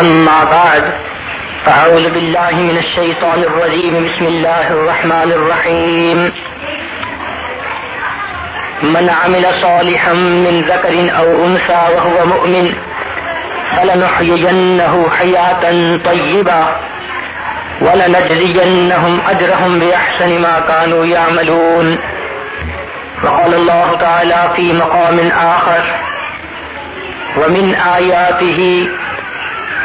أما بعد فأعوذ بالله من الشيطان الرجيم. بسم الله الرحمن الرحيم. من عمل صالحا من ذكر أو أنثى وهو مؤمن فلنحيينه حياة طيبة ولنجزينهم أجرهم بأحسن ما كانوا يعملون. وقال الله تعالى في مقام آخر ومن آياته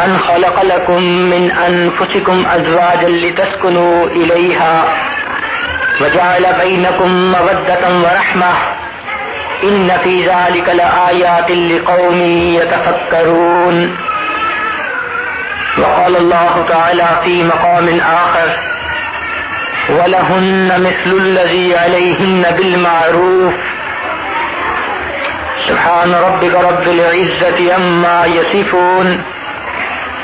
أن خلق لكم من أنفسكم أزواجا لتسكنوا إليها وجعل بينكم مودة ورحمة. إن في ذلك لآيات لقوم يتفكرون. وقال الله تعالى في مقام آخر ولهن مثل الذي عليهن بالمعروف. سبحان ربك رب العزة أما يصفون.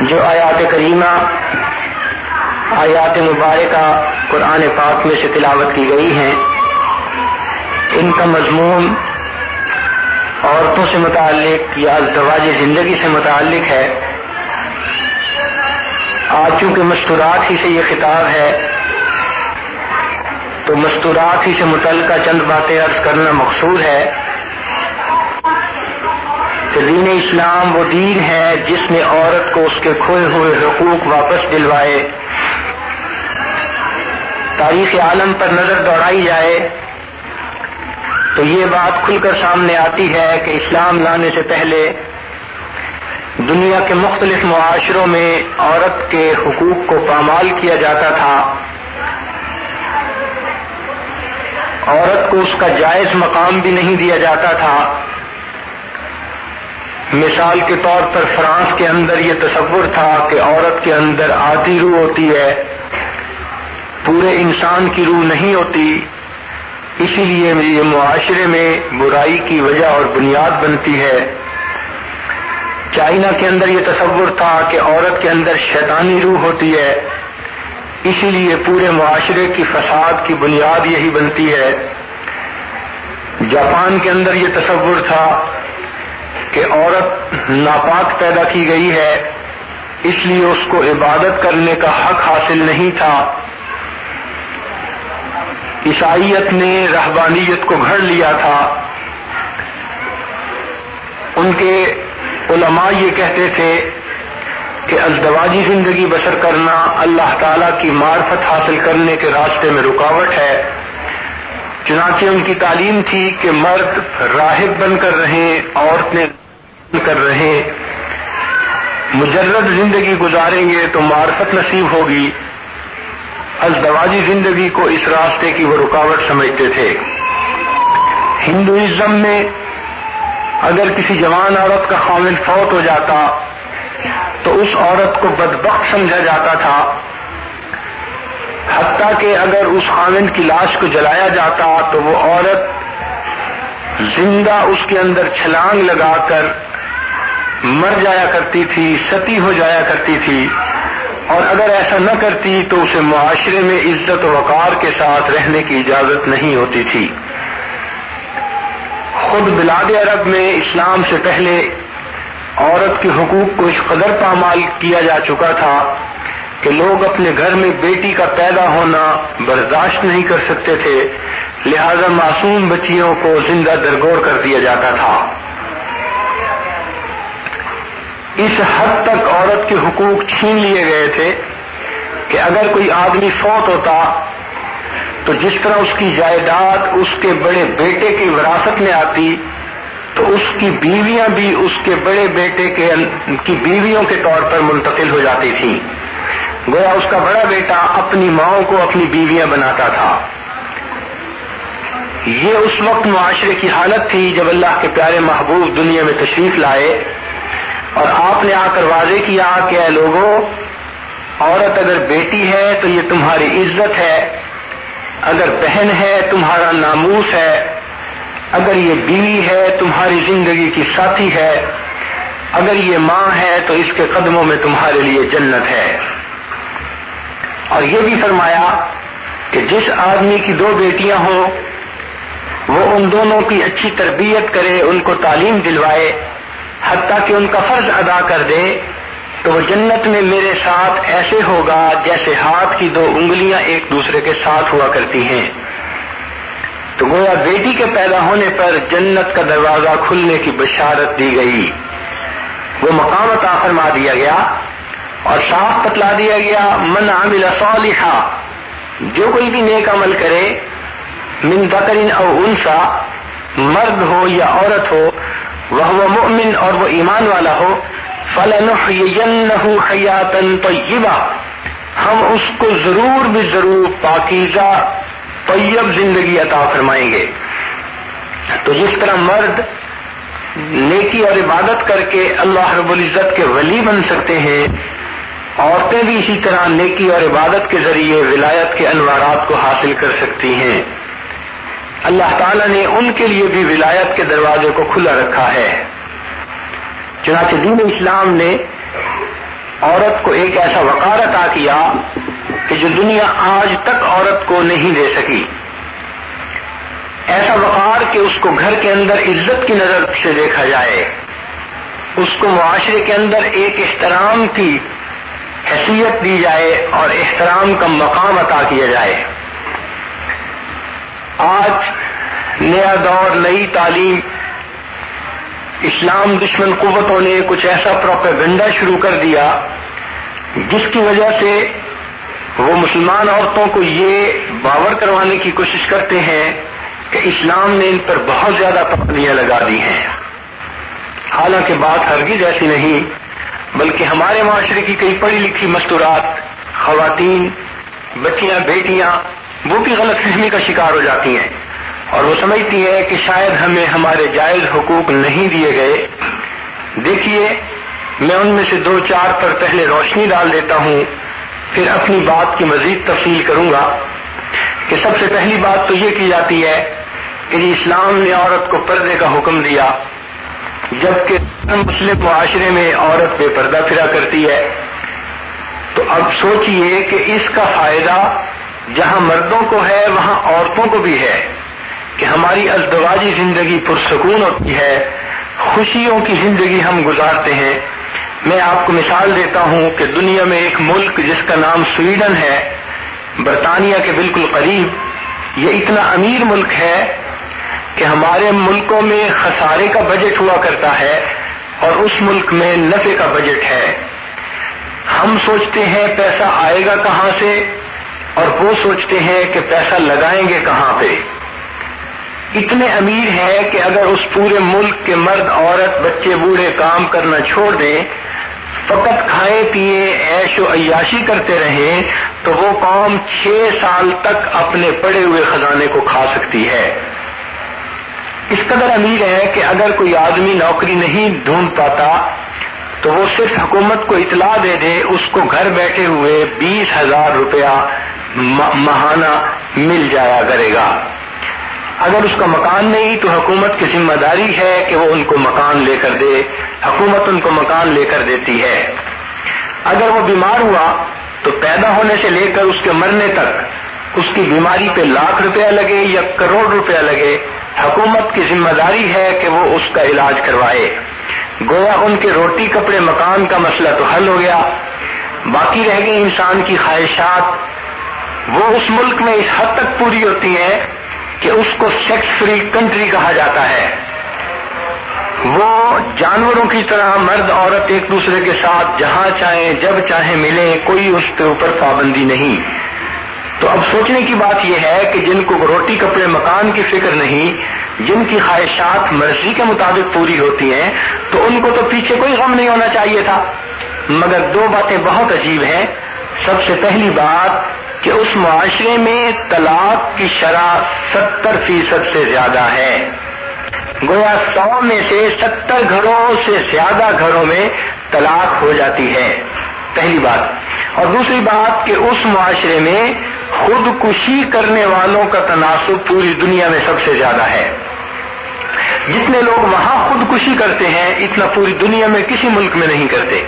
جو آیات کریمہ، آیات مبارکہ قرآن پاک میں سے تلاوت کی گئی ہیں، ان کا مضمون عورتوں سے متعلق یا ازدواج زندگی سے متعلق ہے۔ آج چونکہ مستورات ہی سے یہ خطاب ہے، تو مستورات ہی سے متعلقہ چند باتیں عرض کرنا مقصود ہے۔ کہ دین اسلام وہ دین ہے جس نے عورت کو اس کے کھوئے ہوئے حقوق واپس دلوائے۔ تاریخ عالم پر نظر دوڑائی جائے تو یہ بات کھل کر سامنے آتی ہے کہ اسلام لانے سے پہلے دنیا کے مختلف معاشروں میں عورت کے حقوق کو پامال کیا جاتا تھا۔ عورت کو اس کا جائز مقام بھی نہیں دیا جاتا تھا۔ مثال کے طور پر فرانس کے اندر یہ تصور تھا کہ عورت کے اندر آتی روح ہوتی ہے، پورے انسان کی روح نہیں ہوتی، اسی لیے یہ معاشرے میں برائی کی وجہ اور بنیاد بنتی ہے۔ چائنا کے اندر یہ تصور تھا کہ عورت کے اندر شیطانی روح ہوتی ہے، اسی لیے پورے معاشرے کی فساد کی بنیاد یہی بنتی ہے۔ جاپان کے اندر یہ تصور تھا کہ عورت ناپاک پیدا کی گئی ہے، اس لیے اس کو عبادت کرنے کا حق حاصل نہیں تھا۔ عیسائیت نے رہبانیت کو گھڑ لیا تھا۔ ان کے علماء یہ کہتے تھے کہ ازدواجی زندگی بسر کرنا اللہ تعالی کی معرفت حاصل کرنے کے راستے میں رکاوٹ ہے۔ چنانچہ ان کی تعلیم تھی کہ مرد راہب بن کر رہیں، عورتیں کر رہے مجرد زندگی گزاریں گے تو معرفت نصیب ہوگی۔ ازدواجی زندگی کو اس راستے کی وہ رکاوٹ سمجھتے تھے۔ ہندوازم میں اگر کسی جوان عورت کا خامل فوت ہو جاتا، تو اس عورت کو بدبخت سمجھا جاتا تھا۔ حتیٰ کہ اگر اس خامن کی لاش کو جلایا جاتا، تو وہ عورت زندہ اس کے اندر چھلانگ لگا کر مر جایا کرتی تھی، ستی ہو جایا کرتی تھی۔ اور اگر ایسا نہ کرتی تو اسے معاشرے میں عزت و وقار کے ساتھ رہنے کی اجازت نہیں ہوتی تھی۔ خود بلاد عرب میں اسلام سے پہلے عورت کے حقوق کو اس قدر پامال کیا جا چکا تھا کہ لوگ اپنے گھر میں بیٹی کا پیدا ہونا برداشت نہیں کر سکتے تھے، لہذا معصوم بچیوں کو زندہ درگور کر دیا جاتا تھا۔ اس حد تک عورت کے حقوق چھین لیے گئے تھے کہ اگر کوئی آدمی فوت ہوتا تو جس طرح اس کی جائیداد اس کے بڑے بیٹے کی وراثت میں آتی، تو اس کی بیویاں بھی اس کے بڑے بیٹے کے کی بیویوں کے طور پر منتقل ہو جاتی تھی گویا اس کا بڑا بیٹا اپنی ماؤں کو اپنی بیویاں بناتا تھا۔ یہ اس وقت معاشرے کی حالت تھی جب اللہ کے پیارے محبوب دنیا میں تشریف لائے۔ اور آپ نے آ کر واضح کیا کہ اے لوگوں عورت اگر بیٹی ہے تو یہ تمہاری عزت ہے، اگر بہن ہے تمہارا ناموس ہے، اگر یہ بیوی ہے تمہاری زندگی کی ساتھی ہے، اگر یہ ماں ہے تو اس کے قدموں میں تمہارے لیے جنت ہے۔ اور یہ بھی فرمایا کہ جس آدمی کی دو بیٹیاں ہوں، وہ ان دونوں کی اچھی تربیت کرے، ان کو تعلیم دلوائے حتیٰ کہ ان کا فرض ادا کر دے، تو وہ جنت میں میرے ساتھ ایسے ہوگا جیسے ہاتھ کی دو انگلیاں ایک دوسرے کے ساتھ ہوا کرتی ہیں۔ تو گویا بیٹی کے پیدا ہونے پر جنت کا دروازہ کھلنے کی بشارت دی گئی۔ وہ مقام عطا فرما دیا گیا اور صاف بتلا دیا گیا، من عامل صالحا جو کوئی بھی نیک عمل کرے، من ذکرین او انسا مرد ہو یا عورت ہو وہ مؤمن اور وہ ایمان والا ہو فلنحینہ حیاتا طیبہ۔ ہم اس کو ضرور بھی ضرور پاکیزہ، طیب زندگی عطا فرمائیں گے۔ تو جس طرح مرد نیکی اور عبادت کر کے اللہ رب العزت کے ولی بن سکتے ہیں، عورتیں بھی اسی طرح نیکی اور عبادت کے ذریعے ولایت کے انوارات کو حاصل کر سکتی ہیں۔ اللہ تعالیٰ نے ان کے لیے بھی ولایت کے دروازے کو کھلا رکھا ہے۔ چنانچہ دین اسلام نے عورت کو ایک ایسا وقار عطا کیا کہ جو دنیا آج تک عورت کو نہیں دے سکی۔ ایسا وقار کہ اس کو گھر کے اندر عزت کی نظر سے دیکھا جائے۔ اس کو معاشرے کے اندر ایک احترام کی حیثیت دی جائے اور احترام کا مقام عطا کیا جائے۔ آج نیا دور، نئی تعلیم، اسلام دشمن قوتوں نے کچھ ایسا پروپیگنڈا شروع کر دیا، جس کی وجہ سے وہ مسلمان عورتوں کو یہ باور کروانے کی کوشش کرتے ہیں کہ اسلام نے ان پر بہت زیادہ پابندیاں لگا دی ہیں۔ حالانکہ بات ہرگز ایسی نہیں، بلکہ ہمارے معاشرے کی کئی پڑھی لکھی مستورات، خواتین، بچیاں، بیٹیاں وہ بھی غلط فہمی کا شکار ہو جاتی ہیں۔ اور وہ سمجھتی ہے کہ شاید ہمیں ہمارے جائز حقوق نہیں دیے گئے۔ دیکھیے، میں ان میں سے دو چار پر پہلے روشنی ڈال دیتا ہوں، پھر اپنی بات کی مزید تفصیل کروں گا۔ کہ سب سے پہلی بات تو یہ کی جاتی ہے کہ جی اسلام نے عورت کو پردے کا حکم دیا، جبکہ مسلم معاشرے میں عورت بے پردہ پھرا کرتی ہے۔ تو اب سوچئے کہ اس کا فائدہ جہاں مردوں کو ہے، وہاں عورتوں کو بھی ہے۔ کہ ہماری ازدواجی زندگی پرسکون ہوتی ہے، خوشیوں کی زندگی ہم گزارتے ہیں۔ میں آپ کو مثال دیتا ہوں کہ دنیا میں ایک ملک جس کا نام سویڈن ہے، برطانیہ کے بالکل قریب، یہ اتنا امیر ملک ہے کہ ہمارے ملکوں میں خسارے کا بجٹ ہوا کرتا ہے اور اس ملک میں نفے کا بجٹ ہے۔ ہم سوچتے ہیں پیسہ آئے گا کہاں سے؟ اور وہ سوچتے ہیں کہ پیسہ لگائیں گے کہاں پہ؟ اتنے امیر ہے کہ اگر اس پورے ملک کے مرد، عورت، بچے، بوڑھے کام کرنا چھوڑ دیں، فقط کھائے، پیے ایش و عیاشی کرتے رہیں، تو وہ قوم چھ سال تک اپنے پڑے ہوئے خزانے کو کھا سکتی ہے۔ اس قدر امیر ہے کہ اگر کوئی آدمی نوکری نہیں ڈھونڈ پاتا، تو وہ صرف حکومت کو اطلاع دے دے، اس کو گھر بیٹھے ہوئے بیس ہزار روپیہ ماہانہ مل جایا کرے گا۔ اگر اس کا مکان نہیں تو حکومت کی ذمہ داری ہے کہ وہ ان کو مکان لے کر دے۔ حکومت ان کو مکان لے کر دیتی ہے۔ اگر وہ بیمار ہوا تو پیدا ہونے سے لے کر اس کے مرنے تک اس کی بیماری پہ لاکھ روپیہ لگے یا کروڑ روپیہ لگے، حکومت کی ذمہ داری ہے کہ وہ اس کا علاج کروائے۔ گویا ان کے روٹی کپڑے مکان کا مسئلہ تو حل ہو گیا۔ باقی رہ گئی انسان کی خواہشات۔ وہ اس ملک میں اس حد تک پوری ہوتی ہیں کہ اس کو سیکس فری کنٹری کہا جاتا ہے۔ وہ جانوروں کی طرح مرد، عورت ایک دوسرے کے ساتھ جہاں چاہیں، جب چاہیں ملے کوئی اس کے اوپر پابندی نہیں۔ تو اب سوچنے کی بات یہ ہے کہ جن کو روٹی، کپڑے، مکان کی فکر نہیں، جن کی خواہشات مرضی کے مطابق پوری ہوتی ہیں، تو ان کو تو پیچھے کوئی غم نہیں ہونا چاہیے تھا۔ مگر دو باتیں بہت عجیب ہیں۔ سب سے پہلی بات کہ اس معاشرے میں طلاق کی شرح ستر فیصد سے زیادہ ہے۔ گویا سو میں سے ستر گھروں سے زیادہ گھروں میں طلاق ہو جاتی ہے۔ پہلی بات۔ اور دوسری بات کہ اس معاشرے میں خودکشی کرنے والوں کا تناسب پوری دنیا میں سب سے زیادہ ہے۔ جتنے لوگ وہاں خودکشی کرتے ہیں، اتنا پوری دنیا میں کسی ملک میں نہیں کرتے۔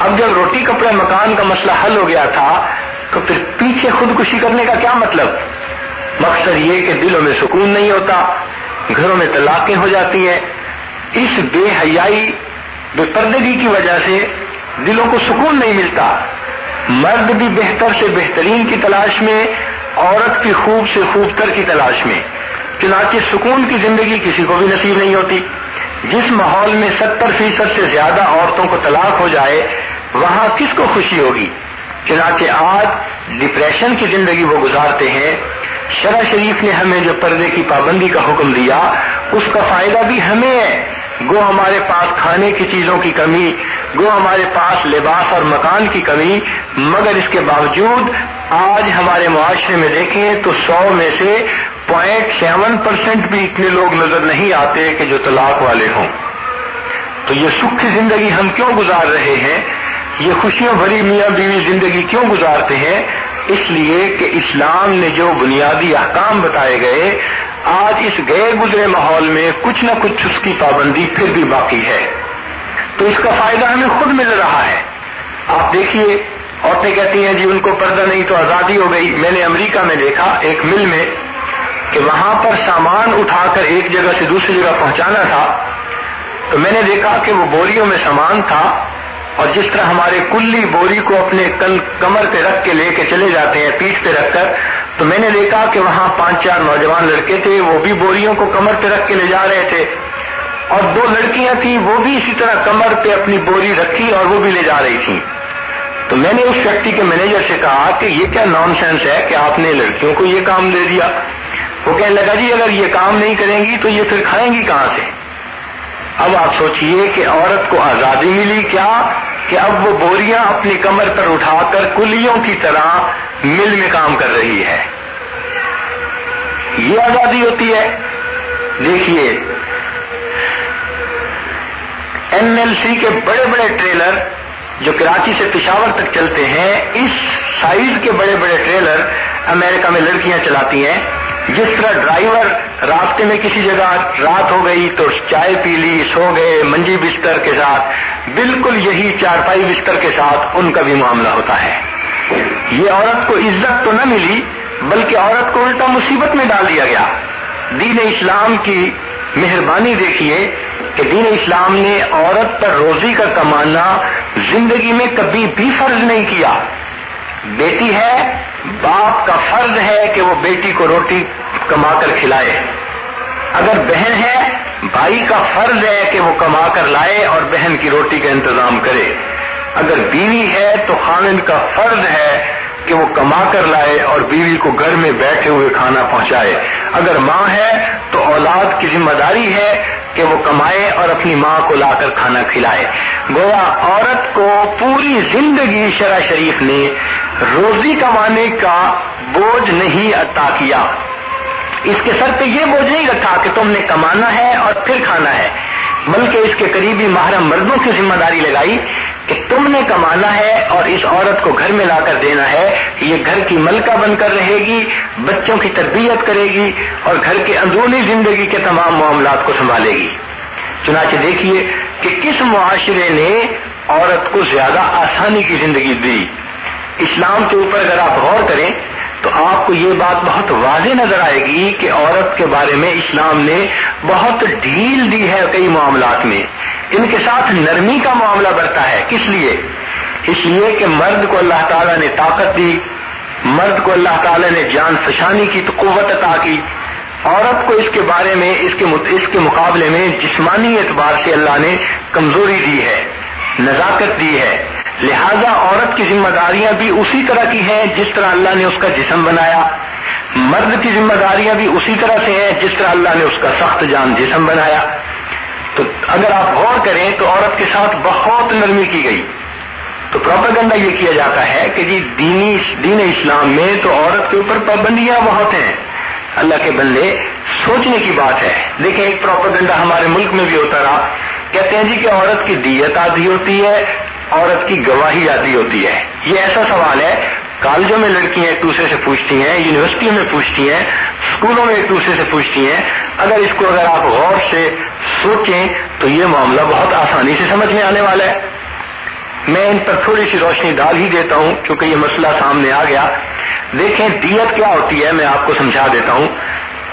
اب جب روٹی کپڑے مکان کا مسئلہ حل ہو گیا تھا تو پھر پیچھے خودکشی کرنے کا کیا مطلب؟ مقصد یہ کہ دلوں میں سکون نہیں ہوتا، گھروں میں طلاقیں ہو جاتی ہیں۔ اس بے حیائی، بے پردگی کی وجہ سے دلوں کو سکون نہیں ملتا۔ مرد بھی بہتر سے بہترین کی تلاش میں، عورت کی خوب سے خوب تر کی تلاش میں۔ چنانچہ سکون کی زندگی کسی کو بھی نصیب نہیں ہوتی۔ جس ماحول میں ستر فیصد سے زیادہ عورتوں کو طلاق ہو جائے، وہاں کس کو خوشی ہوگی؟ چنانچہ آج ڈپریشن کی زندگی وہ گزارتے ہیں۔ شرح شریف نے ہمیں جو پردے کی پابندی کا حکم دیا، اس کا فائدہ بھی ہمیں ہے۔ گو ہمارے پاس کھانے کی چیزوں کی کمی، گو ہمارے پاس لباس اور مکان کی کمی، مگر اس کے باوجود آج ہمارے معاشرے میں دیکھیں تو سو میں سے پوائنٹ سیون پرسینٹ بھی اتنے لوگ نظر نہیں آتے کہ جو طلاق والے ہوں۔ تو یہ سکھ زندگی ہم کیوں گزار رہے ہیں؟ یہ خوشیوں بھری میاں بیوی زندگی کیوں گزارتے ہیں؟ اس لیے کہ اسلام نے جو بنیادی احکام بتائے گئے، آج اس گئے گزرے ماحول میں کچھ نہ کچھ اس کی پابندی پھر بھی باقی ہے۔ تو اس کا فائدہ ہمیں خود مل رہا ہے۔ آپ دیکھیے، عورتیں کہتی ہیں جی ان کو پردہ نہیں تو آزادی ہو گئی۔ میں نے امریکہ میں دیکھا، ایک مل میں، کہ وہاں پر سامان اٹھا کر ایک جگہ سے دوسری جگہ پہنچانا تھا۔ تو میں نے دیکھا کہ وہ بوریوں میں سامان تھا۔ اور جس طرح ہمارے کلی بوری کو اپنے کل کمر پہ رکھ کے لے کے چلے جاتے ہیں پیٹ پہ رکھ کر، تو میں نے دیکھا کہ وہاں پانچ چار نوجوان لڑکے تھے، وہ بھی بوریوں کو کمر پہ رکھ کے لے جا رہے تھے۔ اور دو لڑکیاں تھیں، وہ بھی اسی طرح کمر پہ اپنی بوری رکھی اور وہ بھی لے جا رہی تھی تو میں نے اس فیکٹری کے مینیجر سے کہا کہ یہ کیا نان سینس ہے کہ آپ نے لڑکیوں کو یہ کام دے دیا۔ وہ کہنے لگا جی اگر یہ کام نہیں کریں گی تو یہ پھر کھائیں گی کہاں سے؟ اب آپ سوچئے کہ عورت کو آزادی ملی کیا کہ اب وہ بوریاں اپنی کمر پر اٹھا کر کلیوں کی طرح مل میں کام کر رہی ہے؟ یہ آزادی ہوتی ہے۔ دیکھیے این ایل سی کے بڑے بڑے ٹریلر جو کراچی سے پشاور تک چلتے ہیں، اس سائز کے بڑے بڑے ٹریلر امریکہ میں لڑکیاں چلاتی ہیں۔ جس طرح ڈرائیور راستے میں کسی جگہ رات ہو گئی تو چائے پی لی، سو گئے، منجی بستر کے ساتھ، بالکل یہی چارپائی بستر کے ساتھ ان کا بھی معاملہ ہوتا ہے۔ یہ عورت کو عزت تو نہ ملی، بلکہ عورت کو الٹا مصیبت میں ڈال دیا گیا۔ دین اسلام کی مہربانی دیکھیے کہ دین اسلام نے عورت پر روزی کا کمانا زندگی میں کبھی بھی فرض نہیں کیا۔ بیٹی ہے، باپ کا فرض ہے کہ وہ بیٹی کو روٹی کما کر کھلائے۔ اگر بہن ہے، بھائی کا فرض ہے کہ وہ کما کر لائے اور بہن کی روٹی کا انتظام کرے۔ اگر بیوی ہے تو خامد کا فرض ہے کہ وہ کما کر لائے اور بیوی کو گھر میں بیٹھے ہوئے کھانا پہنچائے۔ اگر ماں ہے تو اولاد کی ذمہ داری ہے کہ وہ کمائے اور اپنی ماں کو لا کر کھانا کھلائے۔ گویا عورت کو پوری زندگی شرح شریف نے روزی کمانے کا بوجھ نہیں عطا کیا۔ اس کے سر پہ یہ بوجھ نہیں رکھا کہ تم نے کمانا ہے اور پھر کھانا ہے، بلکہ اس کے قریبی محرم مردوں کی ذمہ داری لگائی کہ تم نے کمانا ہے اور اس عورت کو گھر میں لا کر دینا ہے یہ گھر کی ملکہ بن کر رہے گی، بچوں کی تربیت کرے گی اور گھر کے اندرونی زندگی کے تمام معاملات کو سنبھالے گی۔ چنانچہ دیکھیے کہ کس معاشرے نے عورت کو زیادہ آسانی کی زندگی دی۔ اسلام کے اوپر اگر آپ غور کریں تو آپ کو یہ بات بہت واضح نظر آئے گی کہ عورت کے بارے میں اسلام نے بہت ڈھیل دی ہے کئی معاملات میں۔ ان کے ساتھ نرمی کا معاملہ بڑھتا ہے۔ کس لیے؟ اس لیے کہ مرد کو اللہ تعالیٰ نے طاقت دی، مرد کو اللہ تعالیٰ نے جان فشانی کی، تو قوت عطا کی۔ عورت کو اس کے بارے میں، اس کے اس کے مقابلے میں جسمانی اعتبار سے اللہ نے کمزوری دی ہے، نزاکت دی ہے۔ لہذا عورت کی ذمہ داریاں بھی اسی طرح کی ہیں جس طرح اللہ نے اس کا جسم بنایا۔ مرد کی ذمہ داریاں بھی اسی طرح سے ہیں جس طرح اللہ نے اس کا سخت جان جسم بنایا۔ تو اگر آپ غور کریں تو عورت کے ساتھ بہت نرمی کی گئی۔ تو پروپر یہ کیا جاتا ہے کہ جی دینی دین اسلام میں تو عورت کے اوپر پابندیاں بہت ہیں۔ اللہ کے بندے، سوچنے کی بات ہے۔ دیکھیں ایک پروپرگنڈا ہمارے ملک میں بھی ہوتا رہا۔ کہتے ہیں جی کہ عورت کی دیت آدھی ہوتی ہے عورت کی گواہی آدھی ہوتی ہے۔ یہ ایسا سوال ہے، کالجوں میں لڑکیاں ایک دوسرے سے پوچھتی ہیں، یونیورسٹیوں میں پوچھتی ہیں اسکولوں میں ایک دوسرے سے پوچھتی ہیں۔ اگر اس کو اگر آپ غور سے سوچیں تو یہ معاملہ بہت آسانی سے سمجھ میں آنے والا ہے۔ میں ان پر تھوڑی سی روشنی ڈال ہی دیتا ہوں کیونکہ یہ مسئلہ سامنے آ گیا۔ دیکھیں دیت کیا ہوتی ہے، میں آپ کو سمجھا دیتا ہوں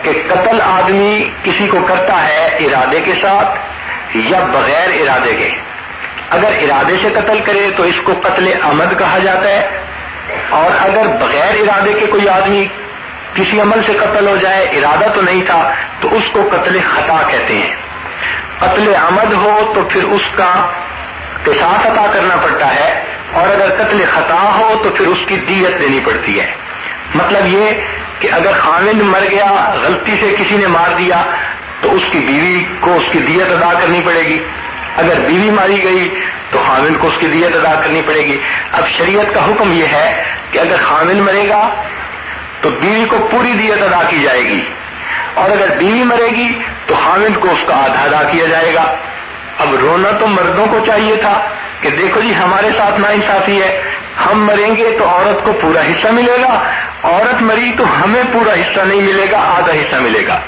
کہ قتل آدمی کسی کو کرتا ہے ارادے کے ساتھ یا بغیر ارادے کے۔ اگر ارادے سے قتل کرے تو اس کو قتل عمد کہا جاتا ہے اور اگر بغیر ارادے کے کوئی آدمی کسی عمل سے قتل ہو جائے، ارادہ تو نہیں تھا، تو اس کو قتل خطا کہتے ہیں۔ قتل عمد ہو تو پھر اس کا قصاص عطا کرنا پڑتا ہے، اور اگر قتل خطا ہو تو پھر اس کی دیت دینی پڑتی ہے۔ مطلب یہ کہ اگر خامند مر گیا، غلطی سے کسی نے مار دیا، تو اس کی بیوی کو اس کی دیت ادا کرنی پڑے گی۔ اگر بیوی ماری گئی تو خامن کو اس کی دیت ادا کرنی پڑے گی۔ اب شریعت کا حکم یہ ہے کہ اگر خامن مرے گا تو بیوی کو پوری دیت ادا کی جائے گی۔ اور اگر بیوی مرے گی تو خامن کو اس کا آدھا ادا کیا جائے گا۔ اب رونا تو مردوں کو چاہیے تھا کہ دیکھو جی ہمارے ساتھ نا انصافی ہے۔ ہم مریں گے تو عورت کو پورا حصہ ملے گا۔ عورت مری تو ہمیں پورا حصہ نہیں ملے گا، آدھا حصہ ملے گا۔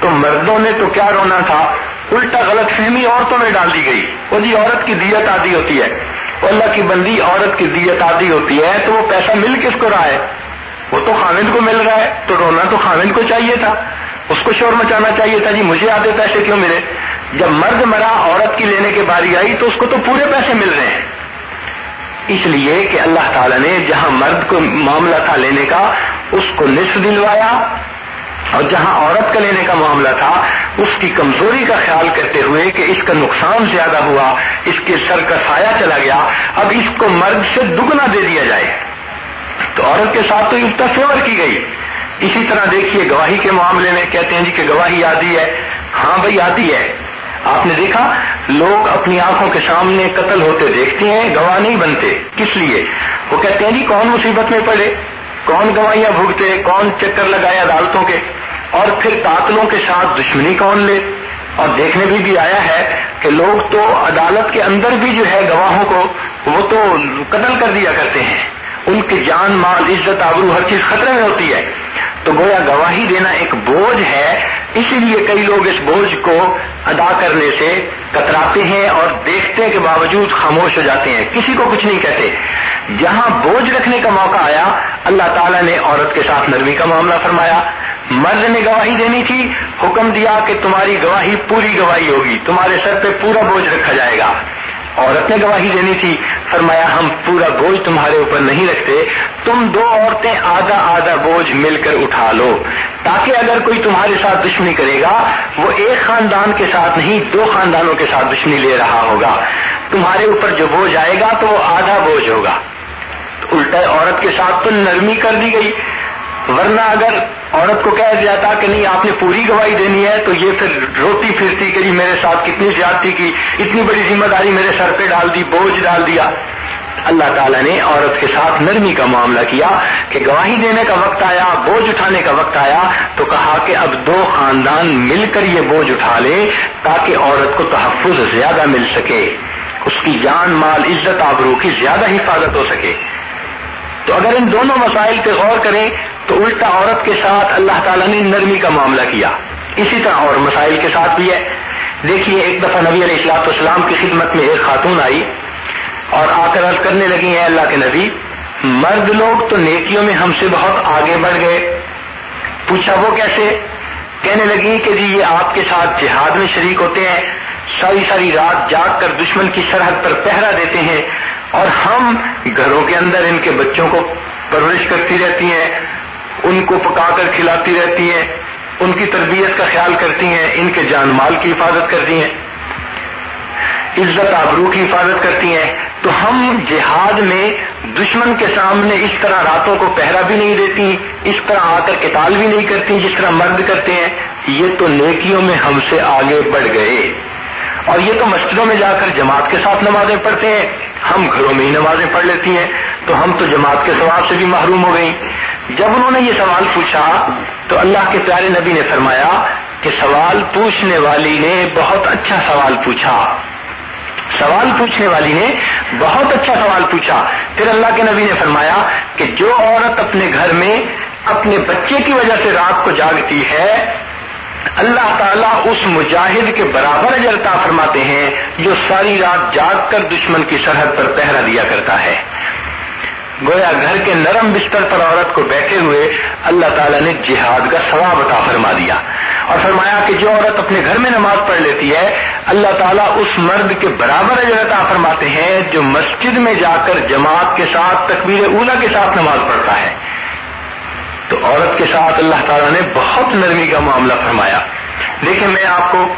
تو مردوں نے تو کیا رونا تھا؟ الٹا غلط فہمی عورتوں میں ڈال دی گئی۔ وہ جی عورت کی دیت آدھی ہوتی ہے۔ وہ اللہ کی بندی عورت کی دیت آدھی ہوتی ہے، تو وہ پیسہ مل کس کو رہا ہے؟ وہ تو خامد کو مل رہا ہے، تو رونا تو خامد کو چاہیے تھا۔ اس کو شور مچانا چاہیے تھا جی مجھے آدھے پیسے کیوں ملے؟ جب مرد مرا عورت کی لینے کے باری آئی، تو اس کو تو پورے پیسے مل رہے ہیں۔ اس لیے کہ اللہ تعالیٰ نے جہاں مرد کو معاملہ تھا لینے کا، اس کو نصف دلوایا۔ اور جہاں عورت کا لینے کا معاملہ تھا، اس کی کمزوری کا خیال کرتے ہوئے کہ اس کا نقصان زیادہ ہوا، اس کے سر کا سایہ چلا گیا، اب اس کو مرد سے دگنا دے دیا جائے۔ تو عورت کے ساتھ تو اس فیور کی گئی۔ اسی طرح دیکھیے، گواہی کے معاملے میں کہتے ہیں جی کہ گواہی آتی ہے۔ ہاں بھائی آتی ہے۔ آپ نے دیکھا، لوگ اپنی آنکھوں کے سامنے قتل ہوتے دیکھتے ہیں، گواہ نہیں بنتے۔ کس لیے؟ وہ کہتے ہیں جی کون مصیبت میں پڑے؟ کون گواہیاں بھگتے کون چکر لگائے عدالتوں کے؟ اور پھر قاتلوں کے ساتھ دشمنی کون لے؟ اور دیکھنے بھی بھی آیا ہے کہ لوگ تو عدالت کے اندر بھی جو ہے گواہوں کو وہ تو قتل کر دیا کرتے ہیں۔ ان کی جان، مال، عزت، آبرو، ہر چیز خطرے میں ہوتی ہے۔ تو گویا گواہی دینا ایک بوجھ ہے، اسی لیے کئی لوگ اس بوجھ کو ادا کرنے سے کتراتے ہیں اور دیکھتے کے باوجود خاموش ہو جاتے ہیں۔ کسی کو کچھ نہیں کہتے۔ جہاں بوجھ رکھنے کا موقع آیا، اللہ تعالیٰ نے عورت کے ساتھ نرمی کا معاملہ فرمایا۔ مرد نے گواہی دینی تھی، حکم دیا کہ تمہاری گواہی پوری گواہی ہوگی، تمہارے سر پہ پورا بوجھ رکھا جائے گا۔ عورت نے گواہی دینی تھی، فرمایا، ہم پورا بوجھ تمہارے اوپر نہیں رکھتے، تم دو عورتیں آدھا آدھا بوجھ مل کر اٹھا لو۔ تاکہ اگر کوئی تمہارے ساتھ دشمنی کرے گا، وہ ایک خاندان کے ساتھ نہیں، دو خاندانوں کے ساتھ دشمنی لے رہا ہوگا۔ تمہارے اوپر جو بوجھ آئے گا، تو وہ آدھا بوجھ ہوگا۔ الٹا عورت کے ساتھ تو نرمی کر دی گئی۔ ورنہ اگر عورت کو کہہ دیا تھا کہ نہیں، آپ نے پوری گواہی دینی ہے، تو یہ پھر روتی پھرتی کہ جی میرے ساتھ کتنی زیادتی کی، اتنی بڑی ذمہ داری میرے سر پہ ڈال دی، بوجھ ڈال دیا۔ اللہ تعالیٰ نے عورت کے ساتھ نرمی کا معاملہ کیا کہ گواہی دینے کا وقت آیا، بوجھ اٹھانے کا وقت آیا، تو کہا کہ اب دو خاندان مل کر یہ بوجھ اٹھا لے تاکہ عورت کو تحفظ زیادہ مل سکے، اس کی جان، مال، عزت، آبرو کی زیادہ حفاظت ہو سکے۔ تو اگر ان دونوں مسائل پہ غور کریں تو الٹا عورت کے ساتھ اللہ تعالیٰ نے نرمی کا معاملہ کیا۔ اسی طرح اور مسائل کے ساتھ بھی ہے۔ دیکھیے، ایک دفعہ نبی علیہ السلاط اسلام کی خدمت میں ایک خاتون آئی اور آ کر عرض کرنے لگی ہیں اللہ کے نبی، مرد لوگ تو نیکیوں میں ہم سے بہت آگے بڑھ گئے۔ پوچھا، وہ کیسے؟ کہنے لگی کہ جی یہ آپ کے ساتھ جہاد میں شریک ہوتے ہیں۔ ساری ساری رات جاگ کر دشمن کی سرحد پر پہرا دیتے ہیں اور ہم گھروں کے اندر ان کے بچوں کو پرورش کرتی رہتی ہیں۔ ان کو پکا کر کھلاتی رہتی ہیں، ان کی تربیت کا خیال کرتی ہیں، ان کے جان مال کی حفاظت کرتی ہیں۔ عزت آبرو کی حفاظت کرتی ہیں۔ تو ہم جہاد میں دشمن کے سامنے اس طرح راتوں کو پہرا بھی نہیں دیتی، اس طرح آ کر کتال بھی نہیں کرتی جس طرح مرد کرتے ہیں۔ یہ تو نیکیوں میں ہم سے آگے بڑھ گئے۔ اور یہ تو مسجدوں میں جا کر جماعت کے ساتھ نمازیں پڑھتے ہیں۔ ہم گھروں میں ہی نمازیں پڑھ لیتی ہیں۔ تو ہم تو جماعت کے ثواب سے بھی محروم ہو گئی جب انہوں نے یہ سوال پوچھا تو اللہ کے پیارے نبی نے فرمایا کہ سوال پوچھنے والی نے بہت اچھا سوال پوچھا۔ سوال پوچھنے والی نے بہت اچھا سوال پوچھا۔ پھر اللہ کے نبی نے فرمایا کہ جو عورت اپنے گھر میں اپنے بچے کی وجہ سے رات کو جاگتی ہے، اللہ تعالیٰ اس مجاہد کے برابر اجرتا فرماتے ہیں جو ساری رات جاگ کر دشمن کی سرحد پر پہرا دیا کرتا ہے۔ گویا گھر کے نرم بستر پر عورت کو بیٹھے ہوئے اللہ تعالیٰ نے جہاد کا ثواب عطا فرما دیا اور فرمایا کہ جو عورت اپنے گھر میں نماز پڑھ لیتی ہے، اللہ تعالیٰ اس مرد کے برابر اجر عطا فرماتے ہیں جو مسجد میں جا کر جماعت کے ساتھ تکبیر اولا کے ساتھ نماز پڑھتا ہے۔ تو عورت کے ساتھ اللہ تعالیٰ نے بہت نرمی کا معاملہ فرمایا۔ دیکھیں میں آپ کو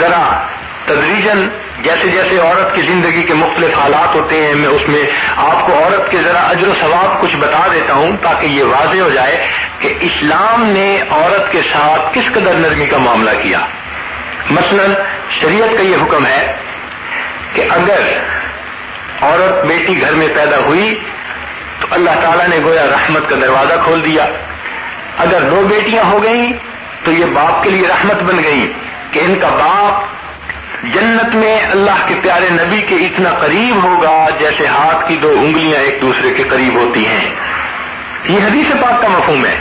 ذرا تدریجن جیسے جیسے عورت کی زندگی کے مختلف حالات ہوتے ہیں، میں اس میں آپ کو عورت کے ذرا اجر و ثواب کچھ بتا دیتا ہوں تاکہ یہ واضح ہو جائے کہ اسلام نے عورت کے ساتھ کس قدر نرمی کا معاملہ کیا۔ مثلا، شریعت کا یہ حکم ہے کہ اگر عورت بیٹی گھر میں پیدا ہوئی تو اللہ تعالیٰ نے گویا رحمت کا دروازہ کھول دیا۔ اگر دو بیٹیاں ہو گئیں تو یہ باپ کے لیے رحمت بن گئی کہ ان کا باپ جنت میں اللہ کے پیارے نبی کے اتنا قریب ہوگا جیسے ہاتھ کی دو انگلیاں ایک دوسرے کے قریب ہوتی ہیں۔ یہ حدیث پاک کا مفہوم ہے۔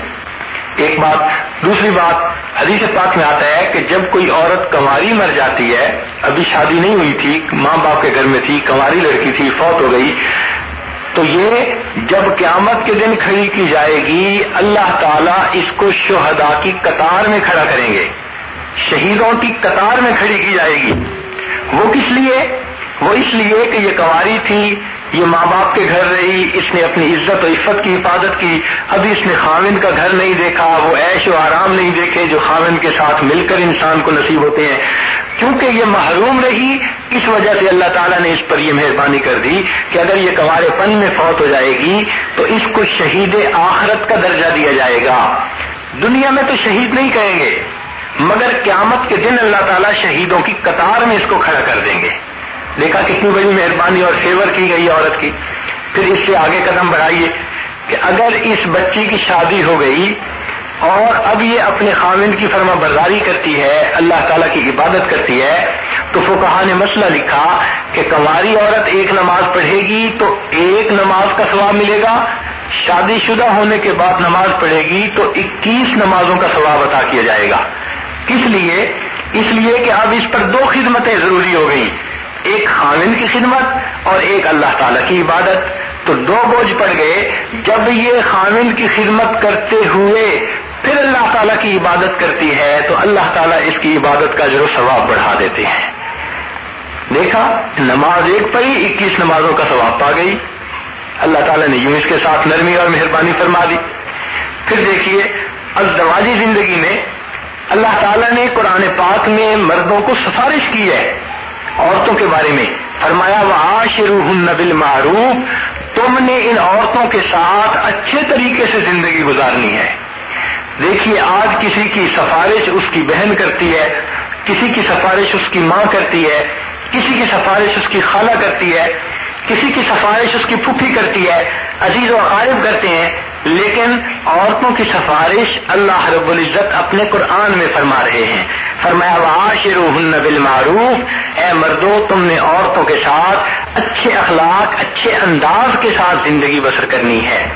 ایک بات، دوسری بات، حدیث پاک میں آتا ہے کہ جب کوئی عورت کنواری مر جاتی ہے، ابھی شادی نہیں ہوئی تھی، ماں باپ کے گھر میں تھی، کنواری لڑکی تھی، فوت ہو گئی، تو یہ جب قیامت کے دن کھڑی کی جائے گی، اللہ تعالیٰ اس کو شہدا کی قطار میں کھڑا کریں گے۔ شہیدوں کی قطار میں کھڑی کی جائے گی۔ وہ کس لیے؟ وہ اس لیے کہ یہ کواری تھی، یہ ماں باپ کے گھر رہی، اس نے اپنی عزت و عفت کی، حفاظت کی۔ ابھی اس نے خاوند کا گھر نہیں دیکھا، وہ عیش و آرام نہیں دیکھے جو خاوند کے ساتھ مل کر انسان کو نصیب ہوتے ہیں۔ کیونکہ یہ محروم رہی، اس وجہ سے اللہ تعالیٰ نے اس پر یہ مہربانی کر دی کہ اگر یہ کوارے پن میں فوت ہو جائے گی، تو اس کو شہید آخرت کا درجہ دیا جائے گا۔ دنیا میں تو شہید نہیں کہیں گے۔ مگر قیامت کے دن اللہ تعالیٰ شہیدوں کی قطار میں اس کو کھڑا کر دیں گے۔ دیکھا کتنی بڑی مہربانی اور فیور کی گئی عورت کی۔ پھر اس سے آگے قدم بڑھائیے کہ اگر اس بچی کی شادی ہو گئی اور اب یہ اپنے خامند کی فرما برداری کرتی ہے، اللہ تعالیٰ کی عبادت کرتی ہے، تو فکہ نے مسئلہ لکھا کہ کماری عورت ایک نماز پڑھے گی تو ایک نماز کا ثواب ملے گا، شادی شدہ ہونے کے بعد نماز پڑھے گی تو اکیس نمازوں کا ثواب عطا کیا جائے گا۔ کس لیے، اس لیے کہ اب اس پر دو خدمتیں ضروری ہو گئی ایک خامن کی خدمت اور ایک اللہ تعالیٰ کی عبادت۔ تو دو بوجھ پڑ گئے۔ جب یہ خامن کی خدمت کرتے ہوئے پھر اللہ تعالیٰ کی عبادت کرتی ہے، تو اللہ تعالیٰ اس کی عبادت کا جو ثواب بڑھا دیتے ہیں۔ دیکھا، نماز ایک پڑی اکیس نمازوں کا ثواب پا گئی۔ اللہ تعالیٰ نے یوں اس کے ساتھ نرمی اور مہربانی فرما دی۔ پھر دیکھیے ازدواجی زندگی میں اللہ تعالیٰ نے قرآن پاک میں مردوں کو سفارش کی ہے عورتوں کے بارے میں۔ فرمایا وہ آشرو نبل معروف تم نے ان عورتوں کے ساتھ اچھے طریقے سے زندگی گزارنی ہے۔ دیکھیے، آج کسی کی سفارش اس کی بہن کرتی ہے، کسی کی سفارش اس کی ماں کرتی ہے، کسی کی سفارش اس کی خالہ کرتی ہے، کسی کی سفارش اس کی پھوپھی کرتی ہے، عزیز و قائب کرتے ہیں۔ لیکن عورتوں کی سفارش اللہ رب العزت اپنے قرآن میں فرما رہے ہیں۔ فرمایا واشر بالمعروف۔ اے مردو، تم نے عورتوں کے ساتھ اچھے اخلاق، اچھے انداز کے ساتھ زندگی بسر کرنی ہے۔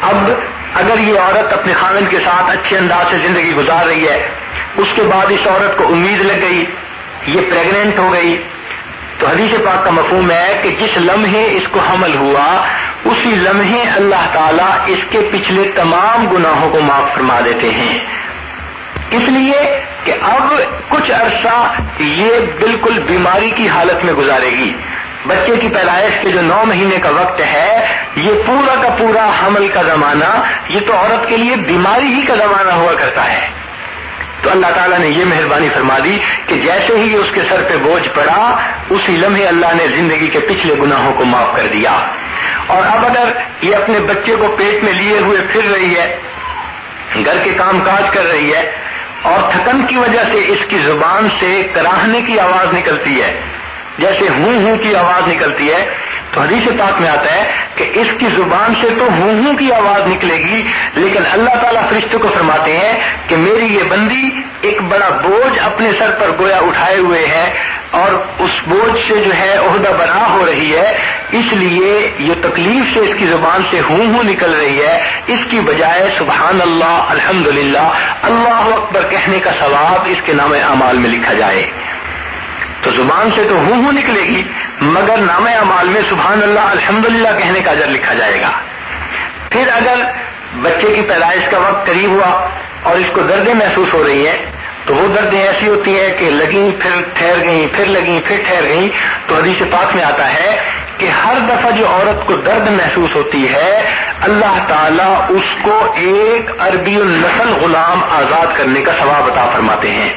اب اگر یہ عورت اپنے خامن کے ساتھ اچھے انداز سے زندگی گزار رہی ہے، اس کے بعد اس عورت کو امید لگ گئی، یہ پریگنٹ ہو گئی۔ تو حدیث پاک کا مفہوم ہے کہ جس لمحے اس کو حمل ہوا اسی لمحے اللہ تعالیٰ اس کے پچھلے تمام گناہوں کو معاف فرما دیتے ہیں۔ اس لیے کہ اب کچھ عرصہ یہ بالکل بیماری کی حالت میں گزارے گی۔ بچے کی پیدائش کے جو نو مہینے کا وقت ہے، یہ پورا کا پورا حمل کا زمانہ، یہ تو عورت کے لیے بیماری ہی کا زمانہ ہوا کرتا ہے۔ تو اللہ تعالیٰ نے یہ مہربانی فرما دی کہ جیسے ہی اس کے سر پہ بوجھ پڑا، اسی لمحے اللہ نے زندگی کے پچھلے گناہوں کو معاف کر دیا۔ اور اب اگر یہ اپنے بچے کو پیٹ میں لیے ہوئے پھر رہی ہے، گھر کے کام کاج کر رہی ہے، اور تھکن کی وجہ سے اس کی زبان سے کراہنے کی آواز نکلتی ہے، جیسے ہوں ہوں کی آواز نکلتی ہے تو حدیث پاک میں آتا ہے کہ اس کی زبان سے تو ہوں ہوں کی آواز نکلے گی، لیکن اللہ تعالیٰ فرشتوں کو فرماتے ہیں کہ میری یہ بندی ایک بڑا بوجھ اپنے سر پر گویا اٹھائے ہوئے ہے اور اس بوجھ سے جو ہے عہدہ بنا ہو رہی ہے، اس لیے یہ تکلیف سے اس کی زبان سے ہوں ہوں نکل رہی ہے۔ اس کی بجائے سبحان اللہ الحمد اللہ اکبر کہنے کا ثواب اس کے نام اعمال میں لکھا جائے۔ تو زبان سے تو ہوں ہوں نکلے گی، مگر نام اعمال میں سبحان اللہ الحمد کہنے کا اجر لکھا جائے گا۔ پھر اگر بچے کی پیدائش کا وقت قریب ہوا اور اس کو دردیں محسوس ہو رہی ہیں، تو وہ دردیں ایسی ہوتی ہیں کہ لگیں، پھر ٹھہر گئیں، پھر لگیں، پھر ٹھہر گئیں۔ تو حدیث پاک میں آتا ہے کہ ہر دفعہ جو عورت کو درد محسوس ہوتی ہے، اللہ تعالیٰ اس کو ایک عربی النسل غلام آزاد کرنے کا ثواب عطا فرماتے ہیں۔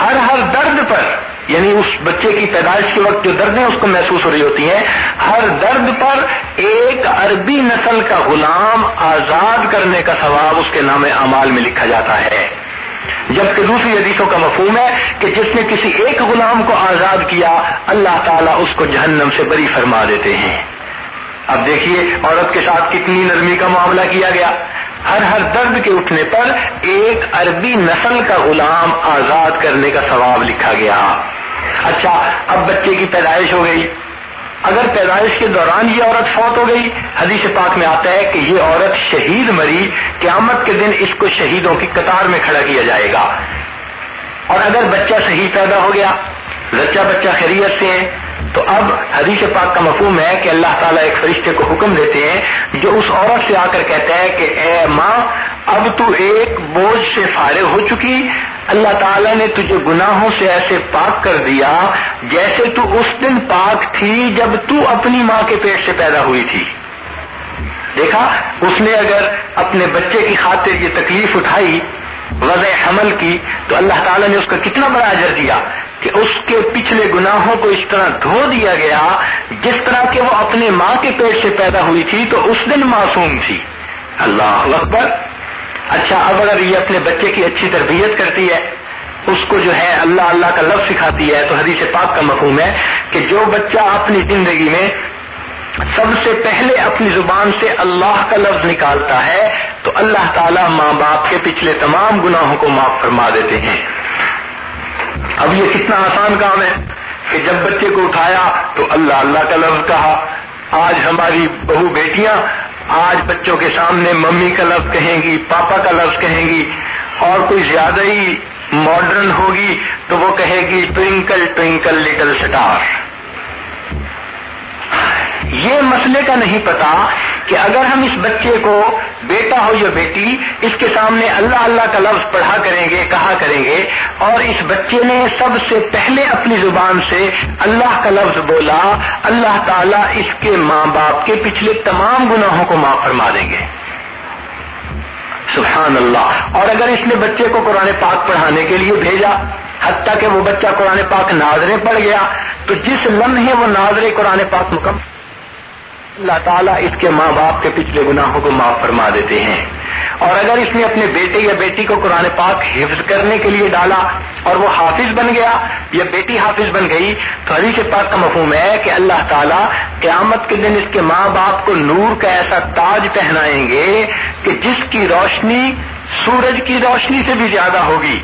ہر ہر درد پر یعنی اس بچے کی پیدائش کے وقت جو دردیں اس کو محسوس ہو رہی ہوتی ہیں، ہر درد پر ایک عربی نسل کا غلام آزاد کرنے کا ثواب اس کے نام اعمال میں لکھا جاتا ہے۔ جبکہ دوسری حدیثوں کا مفہوم ہے کہ جس نے کسی ایک غلام کو آزاد کیا، اللہ تعالیٰ اس کو جہنم سے بری فرما دیتے ہیں۔ اب دیکھیے، عورت کے ساتھ کتنی نرمی کا معاملہ کیا گیا۔ ہر ہر درد کے اٹھنے پر ایک عربی نسل کا غلام آزاد کرنے کا ثواب لکھا گیا۔ اچھا اب بچے کی پیدائش ہو گئی۔ اگر پیدائش کے دوران یہ عورت فوت ہو گئی، حدیث پاک میں آتا ہے کہ یہ عورت شہید مری، قیامت کے دن اس کو شہیدوں کی قطار میں کھڑا کیا جائے گا۔ اور اگر بچہ صحیح پیدا ہو گیا بچہ بچہ خیریت سے ہے تو اب حدیث پاک کا مفہوم ہے کہ اللہ تعالیٰ ایک فرشتے کو حکم دیتے ہیں جو اس عورت سے آ کر کہتا ہے کہ اے ماں، اب تو ایک بوجھ سے فارغ ہو چکی، اللہ تعالیٰ نے تجھے گناہوں سے ایسے پاک کر دیا جیسے تو اس دن پاک تھی جب تو اپنی ماں کے پیٹ سے پیدا ہوئی تھی۔ دیکھا، اس نے اگر اپنے بچے کی خاطر یہ تکلیف اٹھائی، وضع حمل کی، تو اللہ تعالیٰ نے اس کا کتنا بڑا اجر دیا۔ کہ اس کے پچھلے گناہوں کو اس طرح دھو دیا گیا، جس طرح کہ وہ اپنے ماں کے پیٹ سے پیدا ہوئی تھی، تو اس دن معصوم تھی۔ اللہ اکبر۔ اچھا اب اگر یہ اپنے بچے کی اچھی تربیت کرتی ہے، اس کو جو ہے اللہ اللہ کا لفظ سکھاتی ہے، تو حدیث پاک کا مفہوم ہے کہ جو بچہ اپنی زندگی میں سب سے پہلے اپنی زبان سے اللہ کا لفظ نکالتا ہے، تو اللہ تعالیٰ ماں باپ کے پچھلے تمام گناہوں کو معاف فرما دیتے ہیں۔ اب یہ کتنا آسان کام ہے کہ جب بچے کو اٹھایا تو اللہ اللہ کا لفظ کہا۔ آج ہماری بہو بیٹیاں آج بچوں کے سامنے ممی کا لفظ کہیں گی، پاپا کا لفظ کہیں گی۔ اور کوئی زیادہ ہی ماڈرن ہوگی تو وہ کہے گی ٹوئنکل ٹوئنکل لٹل سٹار یہ مسئلے کا نہیں پتا کہ اگر ہم اس بچے کو بیٹا ہو یا بیٹی، اس کے سامنے اللہ اللہ کا لفظ پڑھا کریں گے، کہا کریں گے، اور اس بچے نے سب سے پہلے اپنی زبان سے اللہ کا لفظ بولا، اللہ تعالیٰ اس کے ماں باپ کے پچھلے تمام گناہوں کو معاف فرما دیں گے۔ سبحان اللہ۔ اور اگر اس نے بچے کو قرآن پاک پڑھانے کے لیے بھیجا، حتیٰ کہ وہ بچہ قرآن پاک ناظرے پڑ گیا، تو جس لمحے وہ ناظرے قرآن پاک مکمل اللہ تعالیٰ اس کے ماں باپ کے پچھلے گناہوں کو معاف فرما دیتے ہیں۔ اور اگر اس نے اپنے بیٹے یا بیٹی کو قرآن پاک حفظ کرنے کے لیے ڈالا اور وہ حافظ بن گیا یا بیٹی حافظ بن گئی، تو حدیث پاک کا مفہوم ہے کہ اللہ تعالیٰ قیامت کے دن اس کے ماں باپ کو نور کا ایسا تاج پہنائیں گے کہ جس کی روشنی سورج کی روشنی سے بھی زیادہ ہوگی،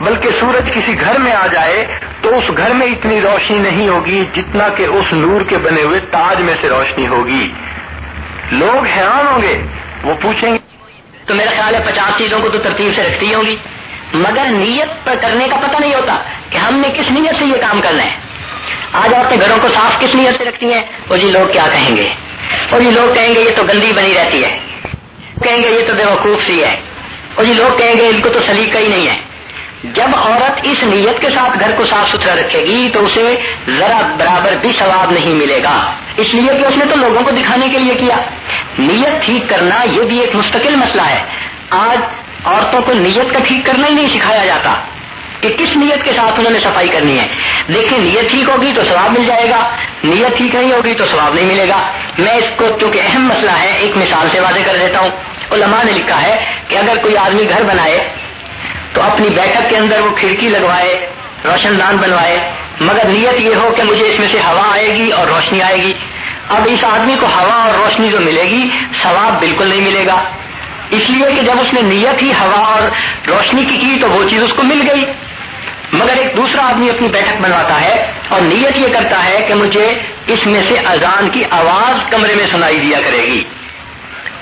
بلکہ سورج کسی گھر میں آ جائے تو اس گھر میں اتنی روشنی نہیں ہوگی جتنا کہ اس نور کے بنے ہوئے تاج میں سے روشنی ہوگی۔ لوگ حیران ہوں گے۔ وہ پوچھیں گے، تو میرا خیال ہے پچاس چیزوں کو تو ترتیب سے رکھتی ہوں گی مگر نیت پر کرنے کا پتہ نہیں ہوتا کہ ہم نے کس نیت سے یہ کام کرنا ہے۔ آج آپ گھروں کو صاف کس نیت سے رکھتی ہیں؟ وہ جی لوگ کیا کہیں گے؟ وہ جی لوگ کہیں گے، یہ تو گندی بنی رہتی ہے۔ کہیں گے، یہ تو بے وقوف سی ہے۔ وہ جی لوگ کہیں گے، ان کو تو سلیقہ ہی نہیں ہے۔ جب عورت اس نیت کے ساتھ گھر کو صاف ستھرا رکھے گی تو اسے ذرا برابر بھی ثواب نہیں ملے گا۔ اس لیے کہ اس نے تو لوگوں کو دکھانے کے لیے کیا۔ نیت ٹھیک کرنا یہ بھی ایک مستقل مسئلہ ہے۔ آج عورتوں کو نیت کا ٹھیک کرنا ہی نہیں سکھایا جاتا۔ کہ کس نیت کے ساتھ انہوں نے صفائی کرنی ہے۔ دیکھیں، نیت ٹھیک ہوگی تو ثواب مل جائے گا۔ نیت ٹھیک نہیں ہوگی تو ثواب نہیں ملے گا۔ میں اس کو چونکہ اہم مسئلہ ہے، ایک مثال سے وعدے کر دیتا ہوں۔ علماء نے لکھا ہے کہ اگر کوئی آدمی گھر بنائے تو اپنی بیٹھک کے اندر وہ کھڑکی لگوائے، روشن دان بنوائے، مگر نیت یہ ہو کہ مجھے اس میں سے ہوا آئے گی اور روشنی آئے گی۔ اب اس آدمی کو ہوا اور روشنی جو ملے گی، ثواب بالکل نہیں ملے گا۔ اس لیے کہ جب اس نے نیت ہی ہوا اور روشنی کی کی تو وہ چیز اس کو مل گئی۔ مگر ایک دوسرا آدمی اپنی بیٹھک بنواتا ہے اور نیت یہ کرتا ہے کہ مجھے اس میں سے اذان کی آواز کمرے میں سنائی دیا کرے گی۔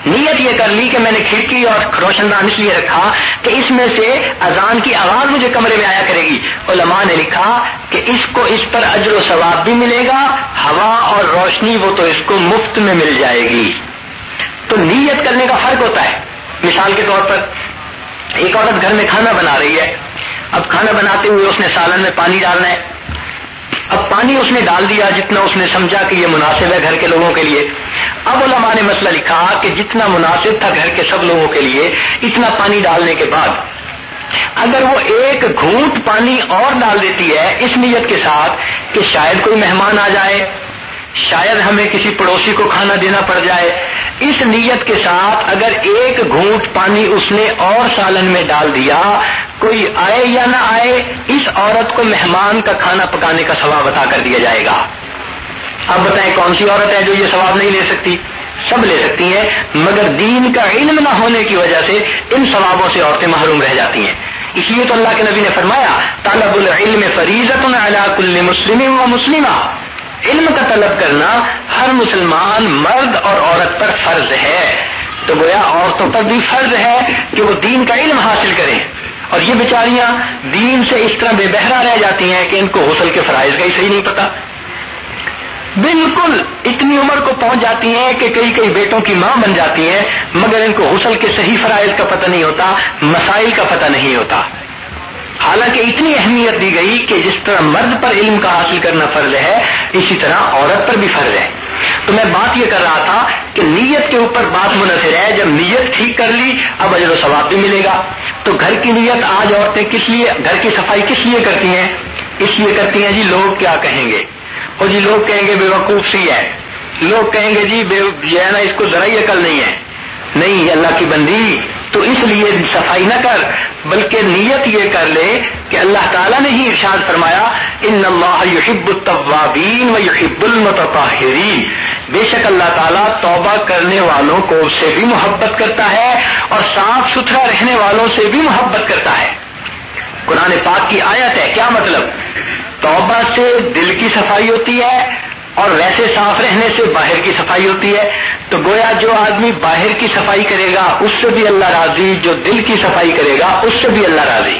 نیت یہ کر لی کہ میں نے کھڑکی اور روشن دان اس لیے رکھا کہ اس میں سے اذان کی آواز مجھے کمرے میں آیا کرے گی۔ علماء نے لکھا کہ اس کو اس پر اجر و ثواب بھی ملے گا، ہوا اور روشنی وہ تو اس کو مفت میں مل جائے گی۔ تو نیت کرنے کا فرق ہوتا ہے۔ مثال کے طور پر ایک عورت گھر میں کھانا بنا رہی ہے۔ اب کھانا بناتے ہوئے اس نے سالن میں پانی ڈالنا ہے۔ اب پانی اس نے ڈال دیا جتنا اس نے سمجھا کہ یہ مناسب ہے گھر کے لوگوں کے لیے۔ اب علماء نے مسئلہ لکھا کہ جتنا مناسب تھا گھر کے سب لوگوں کے لیے، اتنا پانی ڈالنے کے بعد۔ اگر وہ ایک گھونٹ پانی اور ڈال دیتی ہے اس نیت کے ساتھ کہ شاید کوئی مہمان آ جائے۔ شاید ہمیں کسی پڑوسی کو کھانا دینا پڑ جائے۔ اس نیت کے ساتھ اگر ایک گھونٹ پانی اس نے اور سالن میں ڈال دیا، کوئی آئے یا نہ آئے، اس عورت کو مہمان کا کھانا پکانے کا ثواب ادا کر دیا جائے گا۔ اب بتائیں کون سی عورت ہے جو یہ ثواب نہیں لے سکتی؟ سب لے سکتی ہیں، مگر دین کا علم نہ ہونے کی وجہ سے ان ثوابوں سے عورتیں محروم رہ جاتی ہیں۔ اس لیے تو اللہ کے نبی نے فرمایا طالب العلم فریضت کل مسلم و مسلمہ علم کا طلب کرنا ہر مسلمان مرد اور عورت پر فرض ہے۔ تو گویا عورتوں پر بھی فرض ہے کہ وہ دین کا علم حاصل کریں۔ اور یہ بیچاریاں دین سے اس طرح بے بہرا رہ جاتی ہیں کہ ان کو غسل کے فرائض کا ہی صحیح نہیں پتا بالکل اتنی عمر کو پہنچ جاتی ہیں کہ کئی کئی بیٹوں کی ماں بن جاتی ہیں، مگر ان کو غسل کے صحیح فرائض کا پتہ نہیں ہوتا، مسائل کا پتہ نہیں ہوتا۔ حالانکہ اتنی اہمیت دی گئی کہ جس طرح مرد پر علم کا حاصل کرنا فرض ہے، اسی طرح عورت پر بھی فرض ہے۔ تو میں بات یہ کر رہا تھا کہ نیت کے اوپر بات منحصر ہے، جب نیت ٹھیک کر لی، اب اجر و ثواب بھی ملے گا۔ تو گھر کی نیت آج عورتیں کس لیے، گھر کی صفائی کس لیے کرتی ہیں؟ اس لیے کرتی ہیں۔ جی لوگ کیا کہیں گے؟ اور جی لوگ کہیں گے بے وقوف سی ہے۔ لوگ کہیں گے جی بے نا، اس کو ذرا ہی عقل نہیں ہے۔ نہیں اللہ کی بندی۔ تو اس لیے صفائی نہ کر، بلکہ نیت یہ کر لے کہ اللہ تعالیٰ نے ہی ارشاد فرمایا، ان اللہ یحب التوابین و یحب المتطہرین. بے شک اللہ تعالیٰ توبہ کرنے والوں کو سے بھی محبت کرتا ہے اور صاف ستھرا رہنے والوں سے بھی محبت کرتا ہے۔ قرآن پاک کی آیت ہے، کیا مطلب؟ توبہ سے دل کی صفائی ہوتی ہے اور ویسے صاف رہنے سے باہر کی صفائی ہوتی ہے، تو گویا جو آدمی باہر کی صفائی کرے گا، اس سے بھی اللہ راضی، جو دل کی صفائی کرے گا، اس سے بھی اللہ راضی۔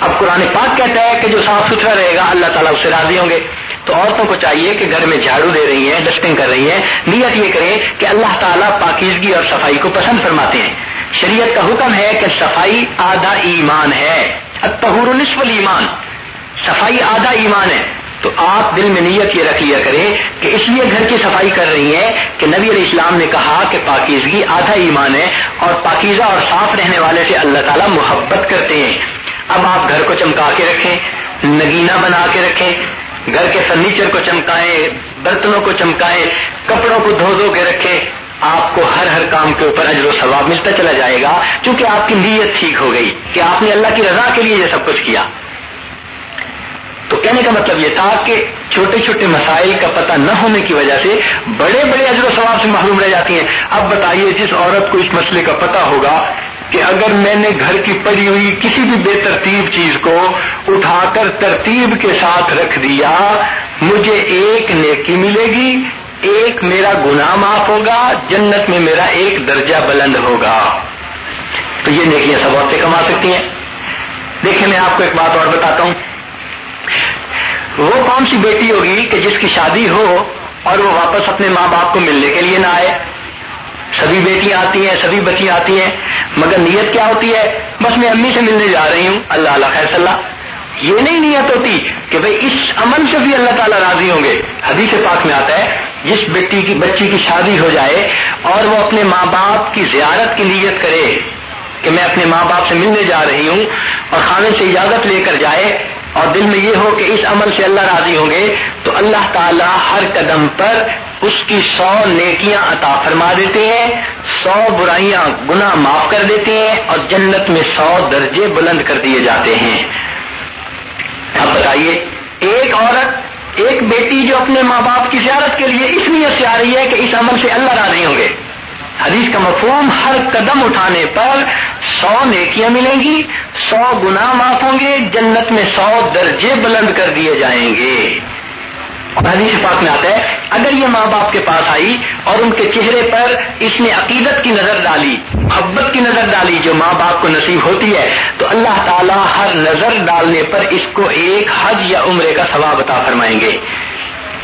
اب قرآن پاک کہتا ہے کہ جو صاف ستھرا رہے گا، اللہ تعالیٰ اس سے راضی ہوں گے۔ تو عورتوں کو چاہیے کہ گھر میں جھاڑو دے رہی ہیں، ڈسٹنگ کر رہی ہیں۔ نیت یہ کریں کہ اللہ تعالیٰ پاکیزگی اور صفائی کو پسند فرماتے ہیں۔ شریعت کا حکم ہے کہ صفائی آدھا ایمان ہے۔ تہور نصف ایمان صفائی آدھا ایمان ہے۔ تو آپ دل میں نیت یہ رکھ لیا کریں کہ اس لیے گھر کی صفائی کر رہی ہیں کہ نبی علیہ السلام نے کہا کہ پاکیزگی آدھا ایمان ہے اور پاکیزہ اور صاف رہنے والے سے اللہ تعالیٰ محبت کرتے ہیں۔ اب آپ گھر کو چمکا کے رکھیں نگینا بنا کے رکھیں، گھر کے فرنیچر کو چمکائیں، برتنوں کو چمکائیں، کپڑوں کو دھو دھو کے رکھیں، آپ کو ہر ہر کام کے اوپر اجر و ثواب ملتا چلا جائے گا۔ کیونکہ آپ کی نیت ٹھیک ہو گئی کہ آپ نے اللہ کی رضا کے لیے یہ سب کچھ کیا۔ تو کہنے کا مطلب یہ تھا کہ چھوٹے چھوٹے مسائل کا پتہ نہ ہونے کی وجہ سے بڑے بڑے اجر و ثواب سے محروم رہ جاتی ہیں۔ اب بتائیے جس عورت کو اس مسئلے کا پتہ ہوگا کہ اگر میں نے گھر کی پڑی ہوئی کسی بھی بے ترتیب چیز کو اٹھا کر ترتیب کے ساتھ رکھ دیا، مجھے ایک نیکی ملے گی، ایک میرا گناہ معاف ہوگا، جنت میں میرا ایک درجہ بلند ہوگا۔ تو یہ نیکیاں سب عورتیں کما سکتی ہیں۔ دیکھیں میں آپ کو ایک بات اور بتاتا ہوں۔ وہ کون سی بیٹی ہوگی کہ جس کی شادی ہو اور وہ واپس اپنے ماں باپ کو ملنے کے لیے نہ آئے؟ سبھی بیٹیاں آتی ہیں، سبھی بچیاں آتی ہیں، مگر نیت کیا ہوتی ہے؟ بس میں امی سے ملنے جا رہی ہوں۔ اللہ اللہ خیر صلاح یہ نہیں نیت ہوتی کہ بھئی اس عمل سے بھی اللہ تعالیٰ راضی ہوں گے۔ حدیث پاک میں آتا ہے، جس بیٹی کی، بچی کی شادی ہو جائے اور وہ اپنے ماں باپ کی زیارت کی نیت کرے کہ میں اپنے ماں باپ سے ملنے جا رہی ہوں اور خانے سے اجازت لے کر جائے اور دل میں یہ ہو کہ اس عمل سے اللہ راضی ہوں گے، تو اللہ تعالیٰ ہر قدم پر اس کی سو نیکیاں عطا فرما دیتے ہیں، سو برائیاں گنا معاف کر دیتے ہیں اور جنت میں سو درجے بلند کر دیے جاتے ہیں۔ اب بتائیے، ایک عورت، ایک بیٹی جو اپنے ماں باپ کی زیارت کے لیے اس نیت سے آ رہی ہے کہ اس عمل سے اللہ راضی ہوں گے۔ حدیث کا مفہوم ہر قدم اٹھانے پر سو نیکیاں ملیں گی، سو گنا معاف ہوں گے، جنت میں سو درجے بلند کر دیے جائیں گے۔ حدیث پاک میں آتا ہے، اگر یہ ماں باپ کے پاس آئی اور ان کے چہرے پر اس نے عقیدت کی نظر ڈالی، محبت کی نظر ڈالی جو ماں باپ کو نصیب ہوتی ہے، تو اللہ تعالیٰ ہر نظر ڈالنے پر اس کو ایک حج یا عمرے کا ثواب عطا فرمائیں گے۔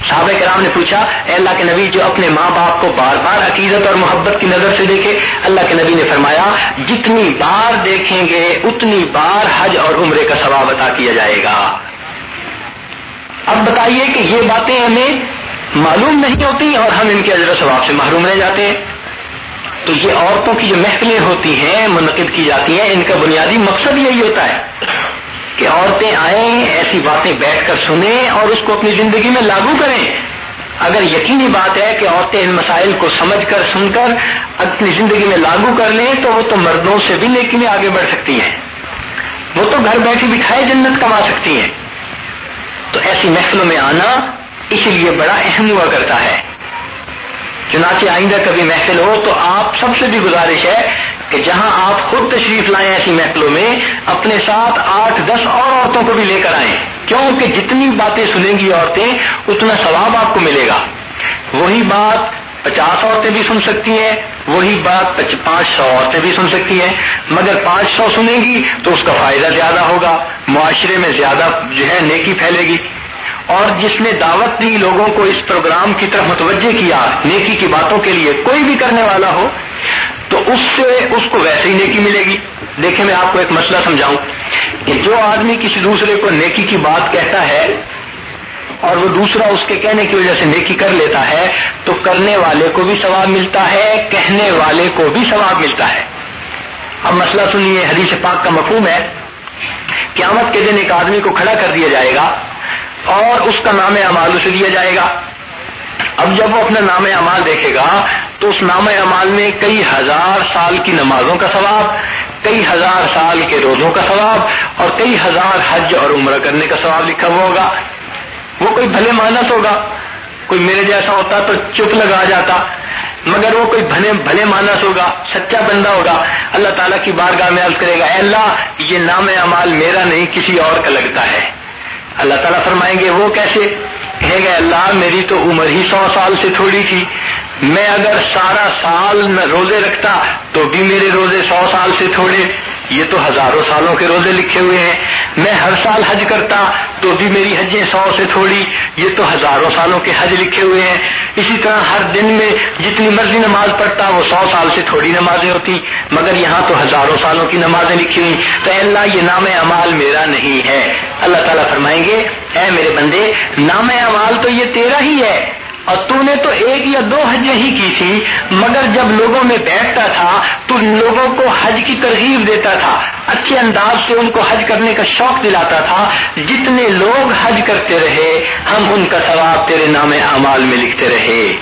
صحابہ کرام نے پوچھا، اے اللہ کے نبی جو اپنے ماں باپ کو بار بار عقیدت اور محبت کی نظر سے دیکھے، اللہ کے نبی نے فرمایا، جتنی بار دیکھیں گے، اتنی بار حج اور عمرے کا ثواب عطا کیا جائے گا۔ اب بتائیے کہ یہ باتیں ہمیں معلوم نہیں ہوتی اور ہم ان کے اجر و ثواب سے محروم رہ جاتے ہیں۔ تو یہ عورتوں کی جو محفلیں ہوتی ہیں، منعقد کی جاتی ہیں، ان کا بنیادی مقصد یہی ہوتا ہے۔ کہ عورتیں آئیں، ایسی باتیں بیٹھ کر سنیں اور اس کو اپنی زندگی میں لاگو کریں۔ اگر یقینی بات ہے کہ عورتیں ان مسائل کو سمجھ کر، سن کر اپنی زندگی میں لاگو کر لیں، تو وہ تو مردوں سے بھی نیکی میں آگے بڑھ سکتی ہیں۔ وہ تو گھر بیٹھی بٹھائے جنت کما سکتی ہیں۔ تو ایسی محفلوں میں آنا اس لیے بڑا اہم ہوا کرتا ہے۔ چنانچہ آئندہ کبھی محفل ہو تو آپ سب سے بھی گزارش ہے کہ جہاں آپ خود تشریف لائیں ایسی محفلوں میں، اپنے ساتھ آٹھ، دس اور عورتوں کو بھی لے کر آئیں۔ کیونکہ جتنی باتیں سنیں گی عورتیں، اتنا ثواب آپ کو ملے گا۔ وہی بات پچاس عورتیں بھی سن سکتی ہیں، وہی بات پانچ سو عورتیں بھی سن سکتی ہیں۔ مگر پانچ سو سنیں گی تو اس کا فائدہ زیادہ ہوگا، معاشرے میں زیادہ جو ہے نیکی پھیلے گی۔ اور جس نے دعوت دی لوگوں کو اس پروگرام کی طرف متوجہ کیا، نیکی کی باتوں کے لیے کوئی بھی کرنے والا ہو، تو اس سے اس کو ویسے ہی نیکی ملے گی۔ دیکھیں، میں آپ کو ایک مسئلہ سمجھاؤں کہ جو آدمی کسی دوسرے کو نیکی کی بات کہتا ہے اور وہ دوسرا اس کے کہنے کی وجہ سے نیکی کر لیتا ہے، تو کرنے والے کو بھی ثواب ملتا ہے، کہنے والے کو بھی ثواب ملتا ہے۔ اب مسئلہ سنیے، حدیث پاک کا مفہوم ہے۔ قیامت کے دن ایک آدمی کو کھڑا کر دیا جائے گا۔ اور اس کا نام اعمال اسے دیا جائے گا۔ اب جب وہ اپنا نام اعمال دیکھے گا، تو اس نام اعمال میں کئی ہزار سال کی نمازوں کا ثواب، کئی ہزار سال کے روزوں کا ثواب اور کئی ہزار حج اور عمرہ کرنے کا ثواب لکھا ہوا ہوگا۔ وہ کوئی بھلے مانس ہوگا، کوئی میرے جیسا ہوتا تو چپ لگا جاتا، مگر وہ کوئی بھلے بھلے مانس ہوگا، سچا بندہ ہوگا۔ اللہ تعالیٰ کی بارگاہ میں عرض کرے گا، اے اللہ، یہ نام اعمال میرا نہیں، کسی اور کا لگتا ہے۔ اللہ تعالیٰ فرمائیں گے، وہ کیسے؟ کہے گا اللہ میری تو عمر ہی سو سال سے تھوڑی تھی۔ میں اگر سارا سال روزے رکھتا تو بھی میرے روزے سو سال سے تھوڑے۔ یہ تو ہزاروں سالوں کے روزے لکھے ہوئے ہیں۔ میں ہر سال حج کرتا، تو بھی میری حجیں سو سے تھوڑی۔ یہ تو ہزاروں سالوں کے حج لکھے ہوئے ہیں۔ اسی طرح ہر دن میں جتنی مرضی نماز پڑھتا، وہ سو سال سے تھوڑی نمازیں ہوتی۔ مگر یہاں تو ہزاروں سالوں کی نمازیں لکھی ہوئی۔ تو اے اللہ، یہ نام امال میرا نہیں ہے۔ اللہ تعالیٰ فرمائیں گے، اے میرے بندے، نام امال تو یہ تیرا ہی ہے۔ اور تو نے تو ایک یا دو حجیں ہی کی تھی، مگر جب لوگوں میں بیٹھتا تھا تو لوگوں کو حج کی ترغیب دیتا تھا۔ اچھے انداز سے ان کو حج کرنے کا شوق دلاتا تھا۔ جتنے لوگ حج کرتے رہے، ہم ان کا ثواب تیرے نام اعمال میں لکھتے رہے۔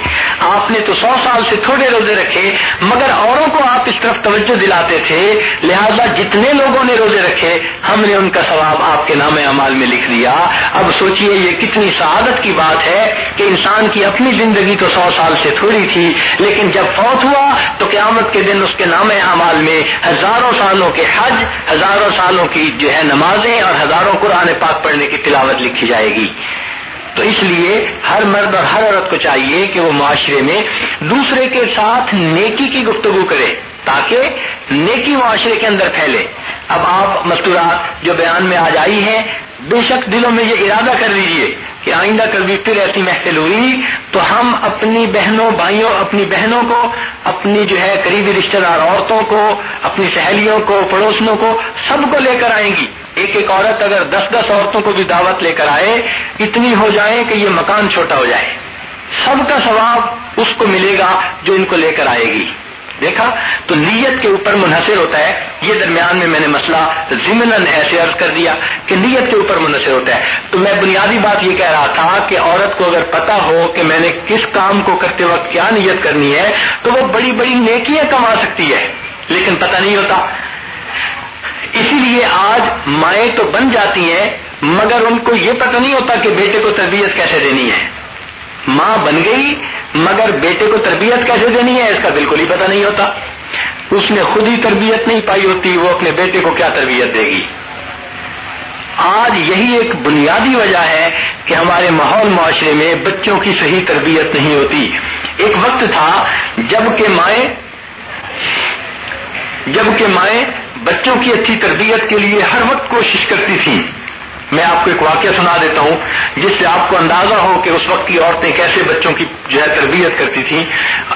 آپ نے تو سو سال سے تھوڑے روزے رکھے، مگر اوروں کو آپ اس طرف توجہ دلاتے تھے۔ لہذا جتنے لوگوں نے روزے رکھے، ہم نے ان کا ثواب آپ کے نام اعمال میں لکھ دیا اب سوچئے یہ کتنی سعادت کی بات ہے کہ انسان کی اپنی زندگی تو سو سال سے تھوڑی تھی، لیکن جب فوت ہوا تو قیامت کے دن اس کے نام اعمال میں ہزاروں سالوں کے حج، ہزاروں سالوں کی جو ہے نمازیں اور ہزاروں قرآن پاک پڑھنے کی تلاوت لکھی جائے گی۔ تو اس لیے ہر مرد اور ہر عورت کو چاہیے کہ وہ معاشرے میں دوسرے کے ساتھ نیکی کی گفتگو کرے تاکہ نیکی معاشرے کے اندر پھیلے۔ اب آپ مستورات جو بیان میں آج آئی ہیں، بے شک دلوں میں یہ ارادہ کر لیجیے کہ آئندہ کبھی پھر ایسی محفل ہوئی، تو ہم اپنی بہنوں، بھائیوں، اپنی بہنوں کو، اپنی جو ہے قریبی رشتے دار عورتوں کو، اپنی سہیلیوں کو پڑوسنوں کو، سب کو لے کر آئیں گی۔ ایک ایک عورت اگر دس دس عورتوں کو بھی دعوت لے کر آئے، اتنی ہو جائے کہ یہ مکان چھوٹا ہو جائے۔ سب کا ثواب اس کو ملے گا جو ان کو لے کر آئے گی۔ دیکھا؟ تو نیت کے اوپر منحصر ہوتا ہے۔ یہ درمیان میں میں نے مسئلہ ضمن ایسے عرض کر دیا کہ نیت کے اوپر منحصر ہوتا ہے۔ تو میں بنیادی بات یہ کہہ رہا تھا کہ عورت کو اگر پتا ہو کہ میں نے کس کام کو کرتے وقت کیا نیت کرنی ہے، تو وہ بڑی بڑی نیکیاں کما سکتی ہے۔ لیکن پتہ نہیں ہوتا۔ اسی لیے آج مائیں تو بن جاتی ہیں، مگر ان کو یہ پتہ نہیں ہوتا کہ بیٹے کو تربیت کیسے دینی ہے۔ ماں بن گئی، مگر بیٹے کو تربیت کیسے دینی ہے؟ اس کا بالکل ہی پتہ نہیں ہوتا۔ اس نے خود ہی تربیت نہیں پائی ہوتی، وہ اپنے بیٹے کو کیا تربیت دے گی؟ آج یہی ایک بنیادی وجہ ہے کہ ہمارے ماحول معاشرے میں بچوں کی صحیح تربیت نہیں ہوتی۔ ایک وقت تھا جبکہ مائیں، جبکہ مائیں بچوں کی اچھی تربیت کے لیے ہر وقت کوشش کرتی تھیں۔ میں آپ کو ایک واقعہ سنا دیتا ہوں، جس سے آپ کو اندازہ ہو کہ اس وقت کی عورتیں کیسے بچوں کی جو ہے تربیت کرتی تھیں۔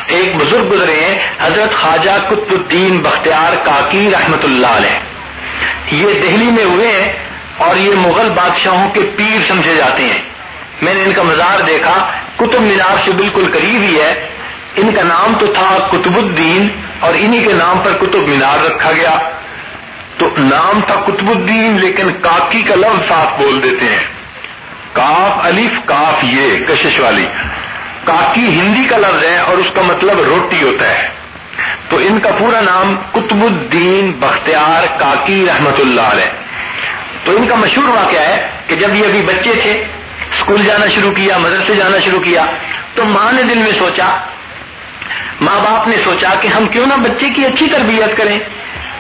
ایک بزرگ گزرے ہیں، حضرت خواجہ قطب الدین بختیار کاکی رحمت اللہ علیہ۔ یہ دہلی میں ہوئے ہیں اور یہ مغل بادشاہوں کے پیر سمجھے جاتے ہیں۔ میں نے ان کا مزار دیکھا کتب مینار سے بالکل قریب ہی ہے۔ ان کا نام تو تھا قطب الدین اور انہی کے نام پر کتب مینار رکھا گیا۔ تو نام تھا قطب الدین، لیکن کاکی کا لفظ صاف بول دیتے ہیں۔ کاف الف، کاف یہ، کشش والی۔ کاکی ہندی کا لفظ ہے اور اس کا مطلب روٹی ہوتا ہے۔ تو ان کا پورا نام قطب الدین بختیار کاکی رحمت اللہ علیہ۔ تو ان کا مشہور واقعہ ہے کہ جب یہ ابھی بچے تھے، اسکول جانا شروع کیا، مدرسے جانا شروع کیا، تو ماں نے دل میں سوچا، ماں باپ نے سوچا کہ ہم کیوں نہ بچے کی اچھی تربیت کریں۔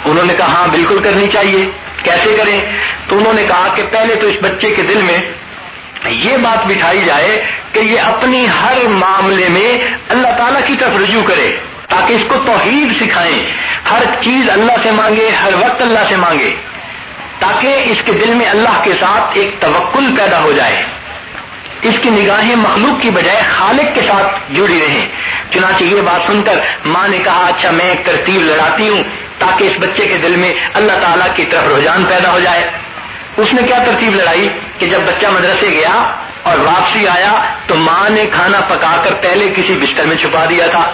انہوں نے کہا ہاں بالکل کرنی چاہیے۔ کیسے کریں؟ تو انہوں نے کہا کہ پہلے تو اس بچے کے دل میں یہ بات بٹھائی جائے کہ یہ اپنی ہر معاملے میں اللہ تعالیٰ کی طرف رجوع کرے، تاکہ اس کو توحید سکھائیں۔ ہر چیز اللہ سے مانگے، ہر وقت اللہ سے مانگے، تاکہ اس کے دل میں اللہ کے ساتھ ایک توکل پیدا ہو جائے۔ اس کی نگاہیں مخلوق کی بجائے خالق کے ساتھ جڑی رہیں۔ چنانچہ یہ بات سن کر ماں نے کہا اچھا میں ایک ترتیب لڑاتی ہوں۔ تاکہ اس بچے کے دل میں اللہ تعالیٰ کی طرف رجحان پیدا ہو جائے۔ اس نے کیا ترتیب لڑائی؟ کہ جب بچہ مدرسے گیا اور واپسی آیا تو ماں نے کھانا پکا کر پہلے کسی بستر میں چھپا دیا تھا۔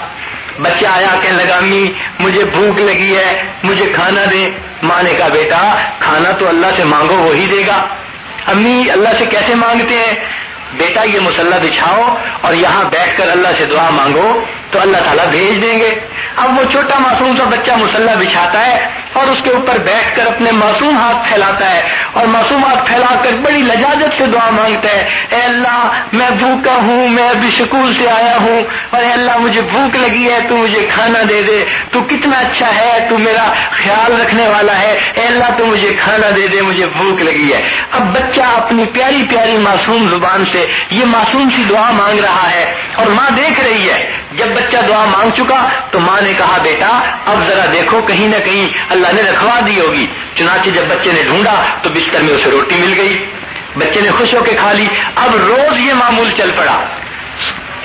بچہ آیا کہنے لگا، امی، مجھے بھوک لگی ہے، مجھے کھانا دے ماں نے کہا، بیٹا، کھانا تو اللہ سے مانگو وہی دے گا۔ امی، اللہ سے کیسے مانگتے ہیں؟ بیٹا، یہ مسلح بچھاؤ اور یہاں بیٹھ کر اللہ سے دعا مانگو۔ تو اللہ تعالیٰ بھیج دیں گے۔ اب وہ چھوٹا معصوم سا بچہ مسلح بچھاتا ہے اور اس کے اوپر بیٹھ کر اپنے معصوم ہاتھ پھیلاتا ہے اور معصوم ہاتھ پھیلا کر بڑی لجاجت سے دعا مانگتا ہے، اے اللہ، میں بھوکا ہوں، میں ابھی سکول سے آیا ہوں اور اے اللہ، مجھے بھوک لگی ہے، تو مجھے کھانا دے دے۔ تو کتنا اچھا ہے، تو میرا خیال رکھنے والا ہے۔ اے اللہ، تو مجھے کھانا دے دے، مجھے بھوک لگی ہے۔ اب بچہ اپنی پیاری پیاری معصوم زبان سے یہ معصوم سی دعا مانگ رہا ہے اور ماں دیکھ رہی ہے۔ جب بچہ دعا مانگ چکا تو ماں نے کہا، بیٹا، اب ذرا دیکھو، کہیں نہ کہیں اللہ نے رکھوا دی ہوگی. چنانچہ جب بچے نے ڈھونڈا تو بستر میں اسے روٹی مل گئی۔ بچے نے خوش ہو کے کھا لی۔ اب روز یہ معمول چل پڑا۔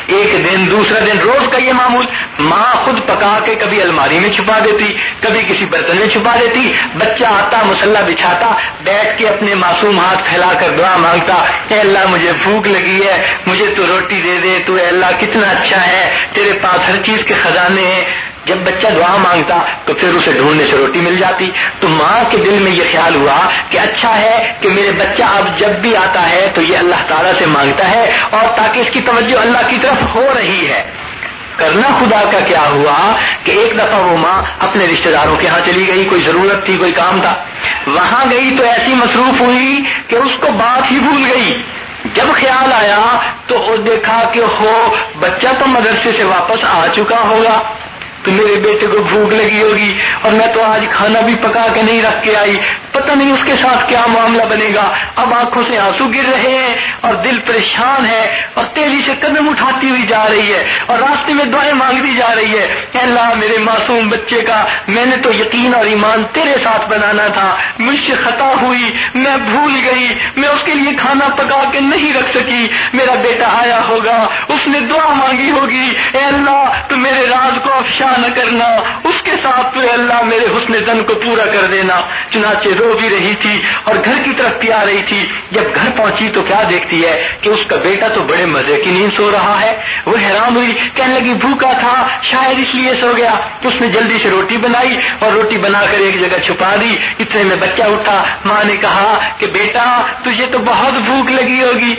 ایک دن، دوسرا دن روز کا یہ معمول، ماں خود پکا کے کبھی الماری میں چھپا دیتی، کبھی کسی برتن میں چھپا دیتی، بچہ آتا، مسلح بچھاتا، بیٹھ کے اپنے معصوم ہاتھ پھیلا کر دعا مانگتا، اے اللہ مجھے بھوک لگی ہے، مجھے تو روٹی دے دے، تو اے اللہ کتنا اچھا ہے، تیرے پاس ہر چیز کے خزانے ہیں جب بچہ دعا مانگتا تو پھر اسے ڈھونڈنے سے روٹی مل جاتی۔ تو ماں کے دل میں یہ خیال ہوا کہ اچھا ہے کہ میرے بچہ اب جب بھی آتا ہے تو یہ اللہ تعالیٰ سے مانگتا ہے اور تاکہ اس کی توجہ اللہ کی طرف ہو رہی ہے۔ کرنا خدا کا کیا ہوا کہ ایک دفعہ وہ ماں اپنے رشتہ داروں کے ہاں چلی گئی، کوئی ضرورت تھی، کوئی کام تھا۔ وہاں گئی تو ایسی مصروف ہوئی کہ اس کو بات ہی بھول گئی۔ جب خیال آیا تو وہ دیکھا کہ ہو، بچہ تو مدرسے سے واپس آ چکا ہوگا۔ تو میرے بیٹے کو بھوک لگی ہوگی اور میں تو آج کھانا بھی پکا کے نہیں رکھ کے آئی۔ پتہ نہیں اس کے ساتھ کیا معاملہ بنے گا۔ اب آنکھوں سے آنسو گر رہے ہیں اور دل پریشان ہے اور تیزی سے قدم اٹھاتی ہوئی جا رہی ہے اور راستے میں دعائیں مانگتی جا رہی ہے۔ اے اللہ، میرے معصوم بچے کا، میں نے تو یقین اور ایمان تیرے ساتھ بنانا تھا۔ مجھ سے خطا ہوئی، میں بھول گئی۔ میں اس کے لیے کھانا پکا کے نہیں رکھ سکی۔ میرا بیٹا آیا ہوگا، اس نے دعا مانگی ہوگی۔ اے اللہ، تو میرے راز کو افشا نہ کرنا، اس کے ساتھ تو اللہ میرے حسن زن کو پورا کر دینا۔ چنانچہ رو بھی رہی تھی اور گھر کی طرف پی آ رہی تھی۔ جب گھر پہنچی تو کیا دیکھتی ہے کہ اس کا بیٹا تو بڑے مزے کی نیند سو رہا ہے۔ وہ حیران ہوئی، کہنے لگی، بھوکا تھا، شاید اس لیے سو گیا۔ اس نے جلدی سے روٹی بنائی اور روٹی بنا کر ایک جگہ چھپا دی۔ اتنے میں بچہ اٹھا، ماں نے کہا کہ بیٹا، تجھے تو بہت بھوک لگی ہوگی۔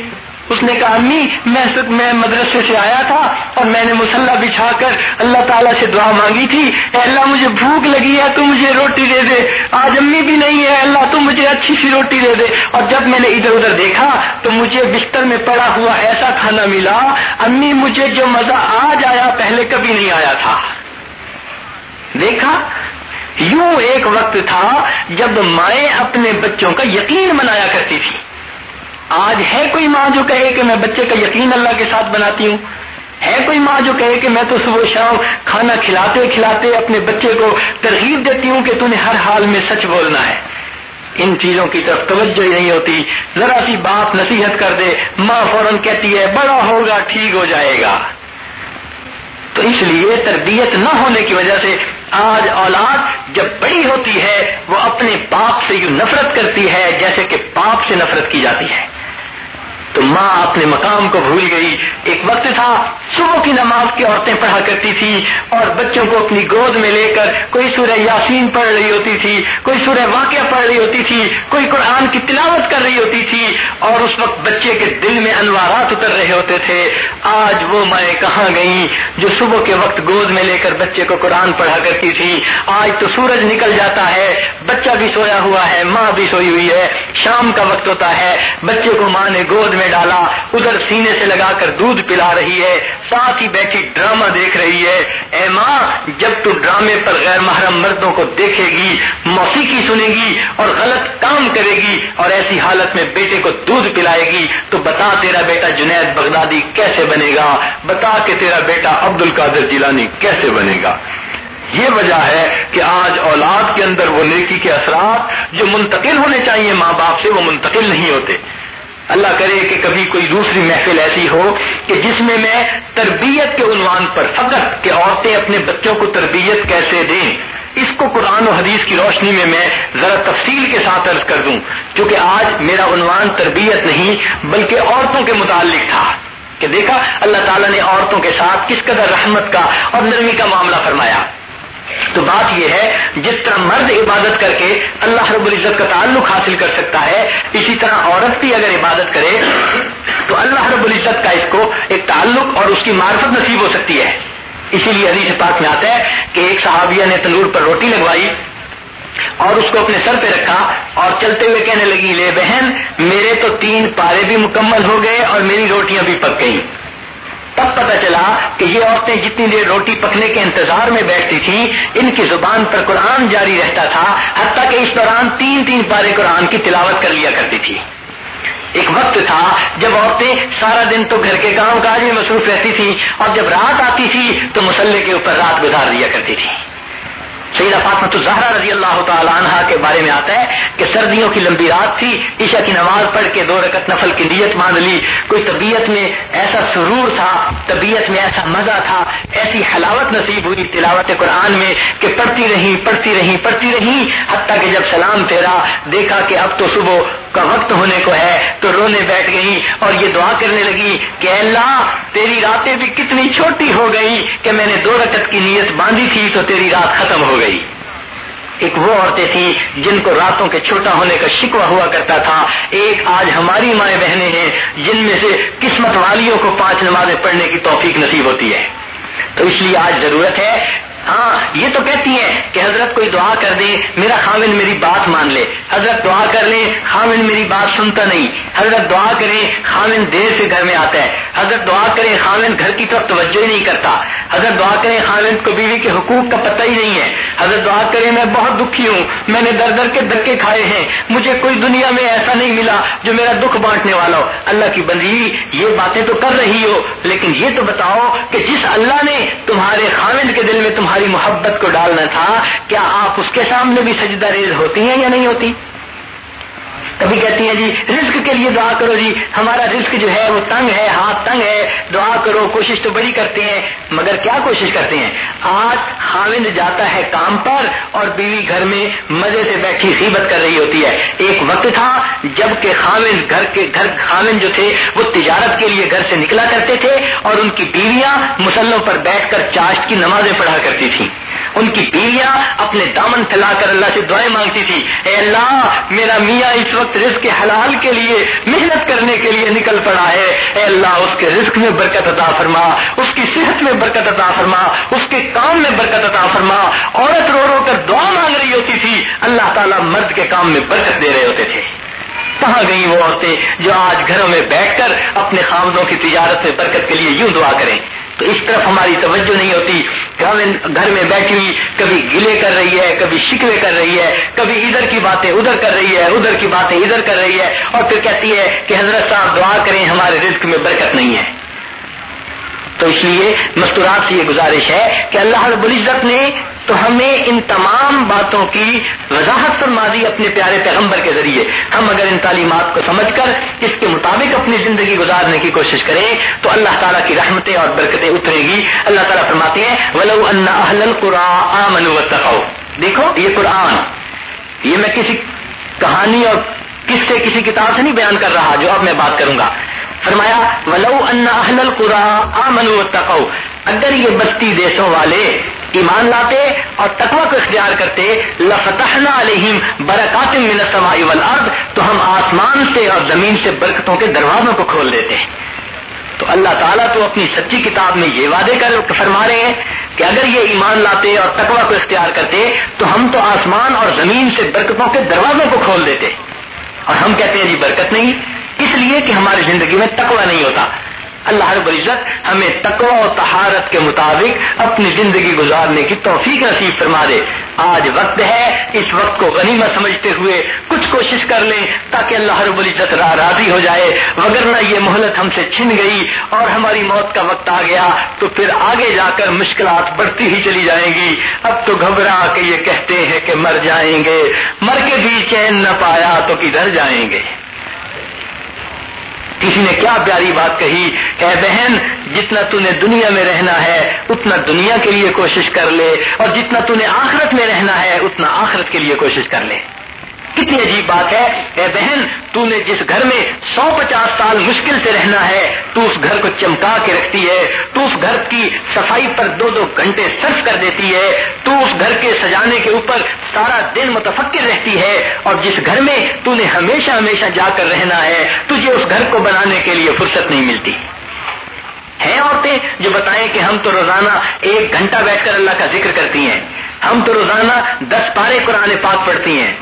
اس نے کہا، امی، میں میں مدرسے سے آیا تھا اور میں نے مسلح بچھا کر اللہ تعالیٰ سے دعا مانگی تھی۔ اے اللہ، مجھے بھوک لگی ہے، تو مجھے روٹی دے دے۔ آج امی بھی نہیں ہے اللہ، تو مجھے اچھی سی روٹی دے دے۔ اور جب میں نے ادھر ادھر دیکھا، تو مجھے بستر میں پڑا ہوا ایسا کھانا ملا۔ امی، مجھے جو مزہ آج آیا، پہلے کبھی نہیں آیا تھا۔ دیکھا، یوں ایک وقت تھا جب مائیں اپنے بچوں کا یقین بنایا کرتی تھی آج ہے کوئی ماں جو کہے کہ میں بچے کا یقین اللہ کے ساتھ بناتی ہوں؟ ہے کوئی ماں جو کہے کہ میں تو صبح شام کھانا کھلاتے کھلاتے اپنے بچے کو ترغیب دیتی ہوں کہ تمہیں ہر حال میں سچ بولنا ہے۔ ان چیزوں کی طرف توجہ ہی نہیں ہوتی۔ ذرا سی بات نصیحت کر دے۔ ماں فوراً کہتی ہے، بڑا ہوگا، ٹھیک ہو جائے گا۔ تو اس لیے تربیت نہ ہونے کی وجہ سے آج اولاد جب بڑی ہوتی ہے، وہ اپنے باپ سے یوں نفرت کرتی ہے جیسے کہ باپ سے نفرت کی جاتی ہے۔ تو ماں اپنے مقام کو بھول گئی۔ ایک وقت تھا، صبح کی نماز کی عورتیں پڑھا کرتی تھی اور بچوں کو اپنی گود میں لے کر کوئی سورہ یاسین پڑھ رہی ہوتی تھی، کوئی سورہ واقعہ پڑھ رہی ہوتی تھی، کوئی قرآن کی تلاوت کر رہی ہوتی تھی اور اس وقت بچے کے دل میں انوارات اتر رہے ہوتے تھے۔ آج وہ مائیں کہاں گئیں جو صبح کے وقت گود میں لے کر بچے کو قرآن پڑھا کرتی تھی آج تو سورج نکل جاتا ہے، بچہ بھی سویا ہوا ہے، ماں بھی سوئی ہوئی ہے۔ شام کا وقت ہوتا ہے، بچے کو ماں نے گود میں ڈالا، ادھر سینے سے لگا کر دودھ پلا رہی ہے، ساتھ ہی بیٹھی ڈرامہ دیکھ رہی ہے۔ اے ماں، جب تو ڈرامے پر غیر محرم مردوں کو دیکھے گی، موسیقی سنے گی اور غلط کام کرے گی اور ایسی حالت میں بیٹے کو دودھ پلائے گی، تو بتا تیرا بیٹا جنید بغدادی کیسے بنے گا؟ بتا کہ تیرا بیٹا عبد القادر جیلانی کیسے بنے گا؟ یہ وجہ ہے کہ آج اولاد کے اندر وہ نیکی کے اثرات جو منتقل ہونے چاہیے ماں باپ سے، وہ منتقل نہیں ہوتے۔ اللہ کرے کہ کبھی کوئی دوسری محفل ایسی ہو کہ جس میں میں تربیت کے عنوان پر فقط کہ عورتیں اپنے بچوں کو تربیت کیسے دیں، اس کو قرآن و حدیث کی روشنی میں میں ذرا تفصیل کے ساتھ عرض کر دوں۔ کیونکہ آج میرا عنوان تربیت نہیں، بلکہ عورتوں کے متعلق تھا۔ کہ دیکھا، اللہ تعالیٰ نے عورتوں کے ساتھ کس قدر رحمت کا اور نرمی کا معاملہ فرمایا۔ تو بات یہ ہے، جس طرح مرد عبادت کر کے اللہ رب العزت کا تعلق حاصل کر سکتا ہے، اسی طرح عورت بھی اگر عبادت کرے، تو اللہ رب العزت کا اس کو ایک تعلق اور اس کی معرفت نصیب ہو سکتی ہے۔ اسی لیے علی سے پاک میں آتا ہے کہ ایک صحابیہ نے تندور پر روٹی لگوائی اور اس کو اپنے سر پہ رکھا اور چلتے ہوئے کہنے لگی، لے بہن، میرے تو تین پارے بھی مکمل ہو گئے اور میری روٹیاں بھی پک گئی تب پتہ چلا کہ یہ عورتیں جتنی دیر روٹی پکنے کے انتظار میں بیٹھتی تھیں، ان کی زبان پر قرآن جاری رہتا تھا، حتیٰ کہ اس دوران تین تین پارے قرآن کی تلاوت کر لیا کرتی تھی۔ ایک وقت تھا جب عورتیں سارا دن تو گھر کے کام کاج میں مصروف رہتی تھی اور جب رات آتی تھی تو مسلح کے اوپر رات گزار دیا کرتی تھی سیدہ فاطمت الزہرا رضی اللہ تعالیٰ عنہ کے بارے میں آتا ہے کہ سردیوں کی لمبی رات تھی، عشاء کی نماز پڑھ کے دو رکت نفل کی نیت مان لی۔ کوئی طبیعت میں ایسا سرور تھا، طبیعت میں ایسا مزہ تھا، ایسی حلاوت نصیب ہوئی تلاوت قرآن میں کہ پڑھتی رہی پڑھتی رہی پڑھتی رہی۔ حتیٰ کہ جب سلام پھیرا، دیکھا کہ اب تو صبح کا وقت ہونے کو ہے تو رونے بیٹھ گئی اور یہ دعا کرنے لگی کہ اللہ، تیری راتیں بھی کتنی چھوٹی ہو گئی کہ میں نے دو رکت کی نیت باندھی تھی تو تیری رات ختم ہو گئی۔ ایک وہ عورتیں تھیں جن کو راتوں کے چھوٹا ہونے کا شکوہ ہوا کرتا تھا۔ ایک آج ہماری مائیں بہنیں ہیں جن میں سے قسمت والیوں کو پانچ نمازیں پڑھنے کی توفیق نصیب ہوتی ہے۔ تو اس لیے آج ضرورت ہے ہاں یہ تو کہتی ہے کہ حضرت کوئی دعا کر دے، میرا خامن میری بات مان لے۔ حضرت دعا کر لے، خامن میری بات سنتا نہیں۔ حضرت دعا کرے، خامن دیر سے گھر میں آتا ہے۔ حضرت دعا کرے، خامن گھر کی طرف توجہ ہی نہیں کرتا۔ حضرت دعا کرے، خامن کو بیوی کے حقوق کا پتہ ہی نہیں ہے۔ حضرت دعا کرے، میں بہت دکھی ہوں۔ میں نے در در کے دکے کھائے ہیں۔ مجھے کوئی دنیا میں ایسا نہیں ملا جو میرا دکھ بانٹنے والا ہو۔ اللہ کی بندی یہ باتیں تو کر رہی ہو، لیکن یہ تو بتاؤ کہ جس اللہ نے تمہارے خامن کے دل میں تمہاری محبت کو ڈالنا تھا، کیا آپ اس کے سامنے بھی سجدہ ریز ہوتی ہیں یا نہیں ہوتی؟ کبھی کہتی ہیں جی رزق کے لیے دعا کرو جی ہمارا رزق جو ہے وہ تنگ ہے، ہاتھ تنگ ہے، دعا کرو، کوشش تو بڑی کرتے ہیں، مگر کیا کوشش کرتے ہیں؟ آج خامند جاتا ہے کام پر اور بیوی گھر میں مزے سے بیٹھی سیبت کر رہی ہوتی ہے۔ ایک وقت تھا جبکہ خامند گھر کے، گھر خامند جو تھے، وہ تجارت کے لیے گھر سے نکلا کرتے تھے اور ان کی بیویاں مسلوں پر بیٹھ کر چاشت کی نمازیں پڑھا کرتی تھیں۔ ان کی بیویاں اپنے دامن پھیلا کر اللہ سے دعائیں مانگتی تھی اے اللہ، میرا میاں اس وقت وقت رزق حلال کے لیے، محنت کرنے کے لیے نکل پڑا ہے۔ اے اللہ، اس کے رزق میں برکت عطا فرما، اس کی صحت میں برکت عطا فرما، اس کے کام میں برکت عطا فرما۔ عورت رو رو کر دعا مانگ رہی ہوتی تھی، اللہ تعالیٰ مرد کے کام میں برکت دے رہے ہوتے تھے۔ کہاں گئی وہ عورتیں جو آج گھروں میں بیٹھ کر اپنے خامدوں کی تجارت میں برکت کے لیے یوں دعا کریں؟ تو اس طرف ہماری توجہ نہیں ہوتی گھر میں بیٹھی ہوئی کبھی گلے کر رہی ہے، کبھی شکوے کر رہی ہے، کبھی ادھر کی باتیں ادھر کر رہی ہے، ادھر کی باتیں ادھر کر رہی ہے اور پھر کہتی ہے کہ حضرت صاحب دعا کریں، ہمارے رزق میں برکت نہیں ہے۔ تو اس لیے مستورات سے یہ گزارش ہے کہ اللہ رب العزت نے تو ہمیں ان تمام باتوں کی وضاحت فرما دی اپنے پیارے پیغمبر کے ذریعے۔ ہم اگر ان تعلیمات کو سمجھ کر اس کے مطابق اپنی زندگی گزارنے کی کوشش کریں، تو اللہ تعالیٰ کی رحمتیں اور برکتیں اترے گی۔ اللہ تعالیٰ فرماتے ہیں، ولو ان قرآن دیکھو، یہ قرآن، یہ میں کسی کہانی اور کس سے کسی کتاب سے نہیں بیان کر رہا، جو اب میں بات کروں گا۔ فرمایا، ولو ان اہل القرآن آمنوا اگر یہ بستی دیشوں والے ایمان لاتے اور تقوی کو اختیار کرتے، لفتحنا علیہم برکات من السماء والارض، تو ہم آسمان سے اور زمین سے برکتوں کے دروازوں کو کھول دیتے تو اللہ تعالیٰ تو اپنی سچی کتاب میں یہ وعدے کر فرما رہے ہیں کہ اگر یہ ایمان لاتے اور تقوی کو اختیار کرتے، تو ہم تو آسمان اور زمین سے برکتوں کے دروازوں کو کھول دیتے۔ اور ہم کہتے ہیں جی برکت نہیں، اس لیے کہ ہماری زندگی میں تقوی نہیں ہوتا۔ اللہ رب العزت ہمیں تقوی و تہارت کے مطابق اپنی زندگی گزارنے کی توفیق نصیب فرما دے۔ آج وقت ہے، اس وقت کو غنیمت سمجھتے ہوئے کچھ کوشش کر لیں تاکہ اللہ رب العزت راضی ہو جائے۔ وگرنہ یہ مہلت ہم سے چھن گئی اور ہماری موت کا وقت آ گیا، تو پھر آگے جا کر مشکلات بڑھتی ہی چلی جائیں گی۔ اب تو گھبرا کے یہ کہتے ہیں کہ مر جائیں گے۔ مر کے بھی چین نہ پایا تو کدھر جائیں گے؟ کسی نے کیا پیاری بات کہی؟ کہ بہن، جتنا تو نے دنیا میں رہنا ہے، اتنا دنیا کے لیے کوشش کر لے، اور جتنا تو نے آخرت میں رہنا ہے، اتنا آخرت کے لیے کوشش کر لے۔ کتنی عجیب بات ہے۔ اے بہن، تو نے جس گھر میں سو پچاس سال مشکل سے رہنا ہے، تو اس گھر کو چمکا کے رکھتی ہے۔ تو اس گھر کی صفائی پر دو دو گھنٹے صرف کر دیتی ہے۔ تو اس گھر کے سجانے کے اوپر سارا دن متفکر رہتی ہے۔ اور جس گھر میں تو نے ہمیشہ ہمیشہ جا کر رہنا ہے، تجھے اس گھر کو بنانے کے لیے فرصت نہیں ملتی۔ ہیں عورتیں جو بتائیں کہ ہم تو روزانہ ایک گھنٹہ بیٹھ کر اللہ کا ذکر کرتی ہیں۔ ہم تو روزانہ دس پارے قرآن پاک پڑھتی ہیں۔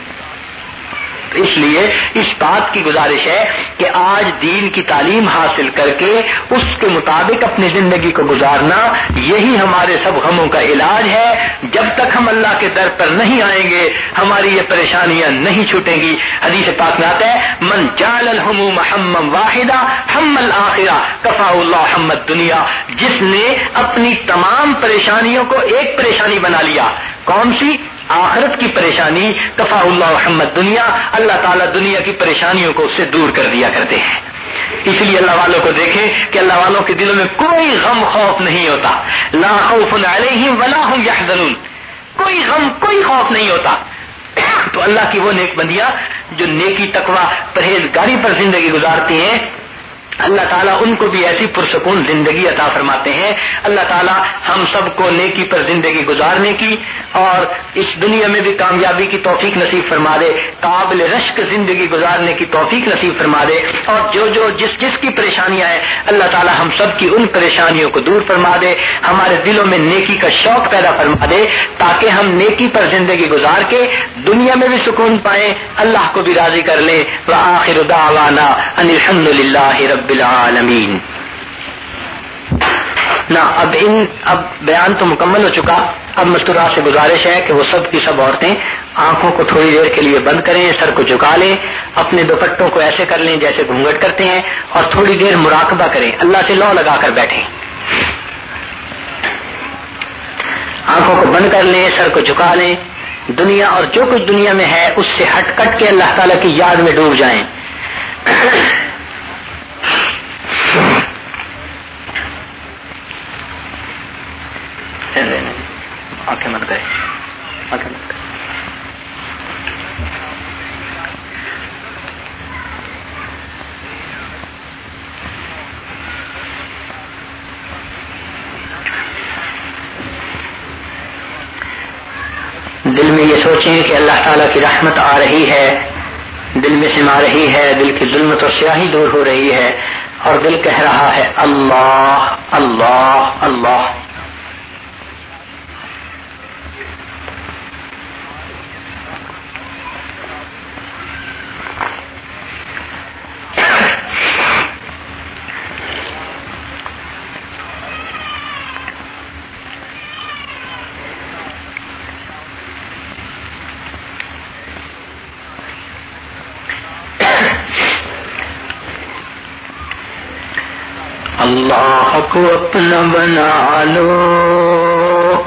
اس لیے اس بات کی گزارش ہے کہ آج دین کی تعلیم حاصل کر کے اس کے مطابق اپنی زندگی کو گزارنا، یہی ہمارے سب غموں کا علاج ہے۔ جب تک ہم اللہ کے در پر نہیں آئیں گے، ہماری یہ پریشانیاں نہیں چھوٹیں گی۔ حدیث پاک میں آتا ہے، من جال الحموم ہم واحدہ ہم الآخرہ، کفا اللہ محمد دنیا جس نے اپنی تمام پریشانیوں کو ایک پریشانی بنا لیا، کون سی؟ آخرت کی پریشانی کفا اللہ محمد دنیا، اللہ تعالیٰ دنیا کی پریشانیوں کو اس سے دور کر دیا کرتے ہیں۔ اس لیے اللہ والوں کو دیکھیں کہ اللہ والوں کے دلوں میں کوئی غم خوف نہیں ہوتا۔ لا خوف علیہم ولا هم يحزنون کوئی غم، کوئی خوف نہیں ہوتا۔ تو اللہ کی وہ نیک بندیاں جو نیکی، تقوی، پرہیزگاری پر زندگی گزارتی ہیں اللہ تعالیٰ ان کو بھی ایسی پرسکون زندگی عطا فرماتے ہیں۔ اللہ تعالیٰ ہم سب کو نیکی پر زندگی گزارنے کی اور اس دنیا میں بھی کامیابی کی توفیق نصیب فرما دے۔ قابل رشک زندگی گزارنے کی توفیق نصیب فرما دے۔ اور جو جو جس جس کی پریشانیاں ہیں، اللہ تعالیٰ ہم سب کی ان پریشانیوں کو دور فرما دے۔ ہمارے دلوں میں نیکی کا شوق پیدا فرما دے تاکہ ہم نیکی پر زندگی گزار کے دنیا میں بھی سکون پائیں۔ اللہ کو بھی راضی کر لیں۔ آخر دعوانا ان الحمد للہ رب رب العالمین۔ نہ اب ان، اب بیان تو مکمل ہو چکا۔ اب مستورات سے گزارش ہے کہ وہ سب کی سب عورتیں آنکھوں کو تھوڑی دیر کے لیے بند کریں، سر کو جھکا لیں، اپنے دوپٹوں کو ایسے کر لیں جیسے گھونگٹ کرتے ہیں اور تھوڑی دیر مراقبہ کریں۔ اللہ سے لو لگا کر بیٹھیں۔ آنکھوں کو بند کر لیں، سر کو جھکا لیں۔ دنیا اور جو کچھ دنیا میں ہے، اس سے ہٹ کٹ کے اللہ تعالیٰ کی یاد میں ڈوب جائیں۔ آنکھیں مت گئے آنکھیں مت گئے دل میں یہ سوچیں کہ اللہ تعالیٰ کی رحمت آ رہی ہے۔ دل میں سما رہی ہے۔ دل کی ظلمت اور سیاہی دور ہو رہی ہے۔ اور دل کہہ رہا ہے، اللہ اللہ اللہ۔ اللہ کو اپنا بنا لو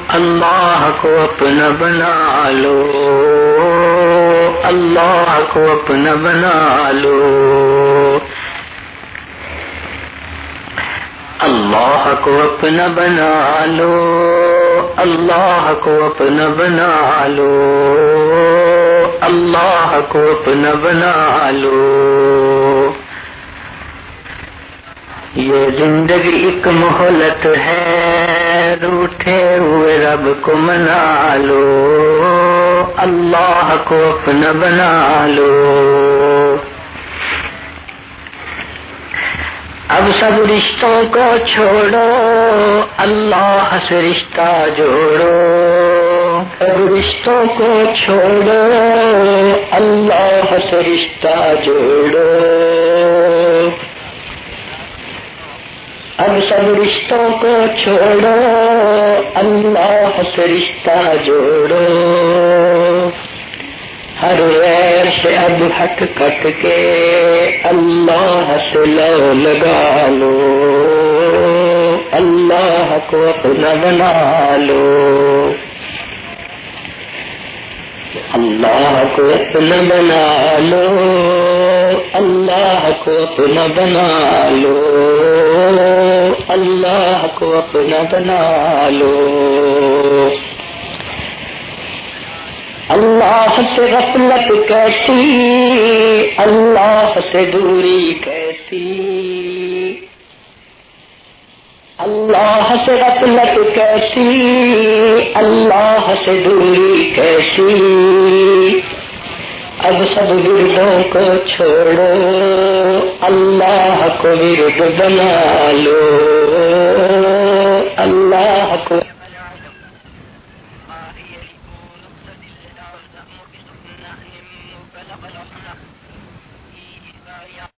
اللہ کو اپنا بنا لو۔ اللہ کو اپنا بنا لو۔ اللہ کو اپنا بنا لو۔ اللہ کو اپنا بنا لو۔ اللہ کو اپنا بنا لو۔ یہ زندگی ایک مہلت ہے۔ روٹے ہوئے رب کو منا لو۔ اللہ کو اپنا بنا لو۔ اب سب رشتوں کو چھوڑو، اللہ سے رشتہ جوڑو۔ سب رشتوں کو چھوڑو، اللہ سے رشتہ جوڑو۔ اب سب رشتوں کو چھوڑو، اللہ سے رشتہ جوڑو۔ ہر ویر سے اب ہٹ کٹ کے اللہ سے لو لگا لو۔ اللہ کو اپنا بنا لو۔ اللہ کو اپنا بنا لو، اللہ کو اپنا بنا لو، اللہ کو اپنا بنا لو۔ اللہ سے غفلت کیسی اللہ سے دوری کیسی اللہ سے غفلت کیسی؟ اللہ سے دوری کیسی؟ اب سب گردوں کو چھوڑو، اللہ کو گرد بنا لو۔ اللہ کو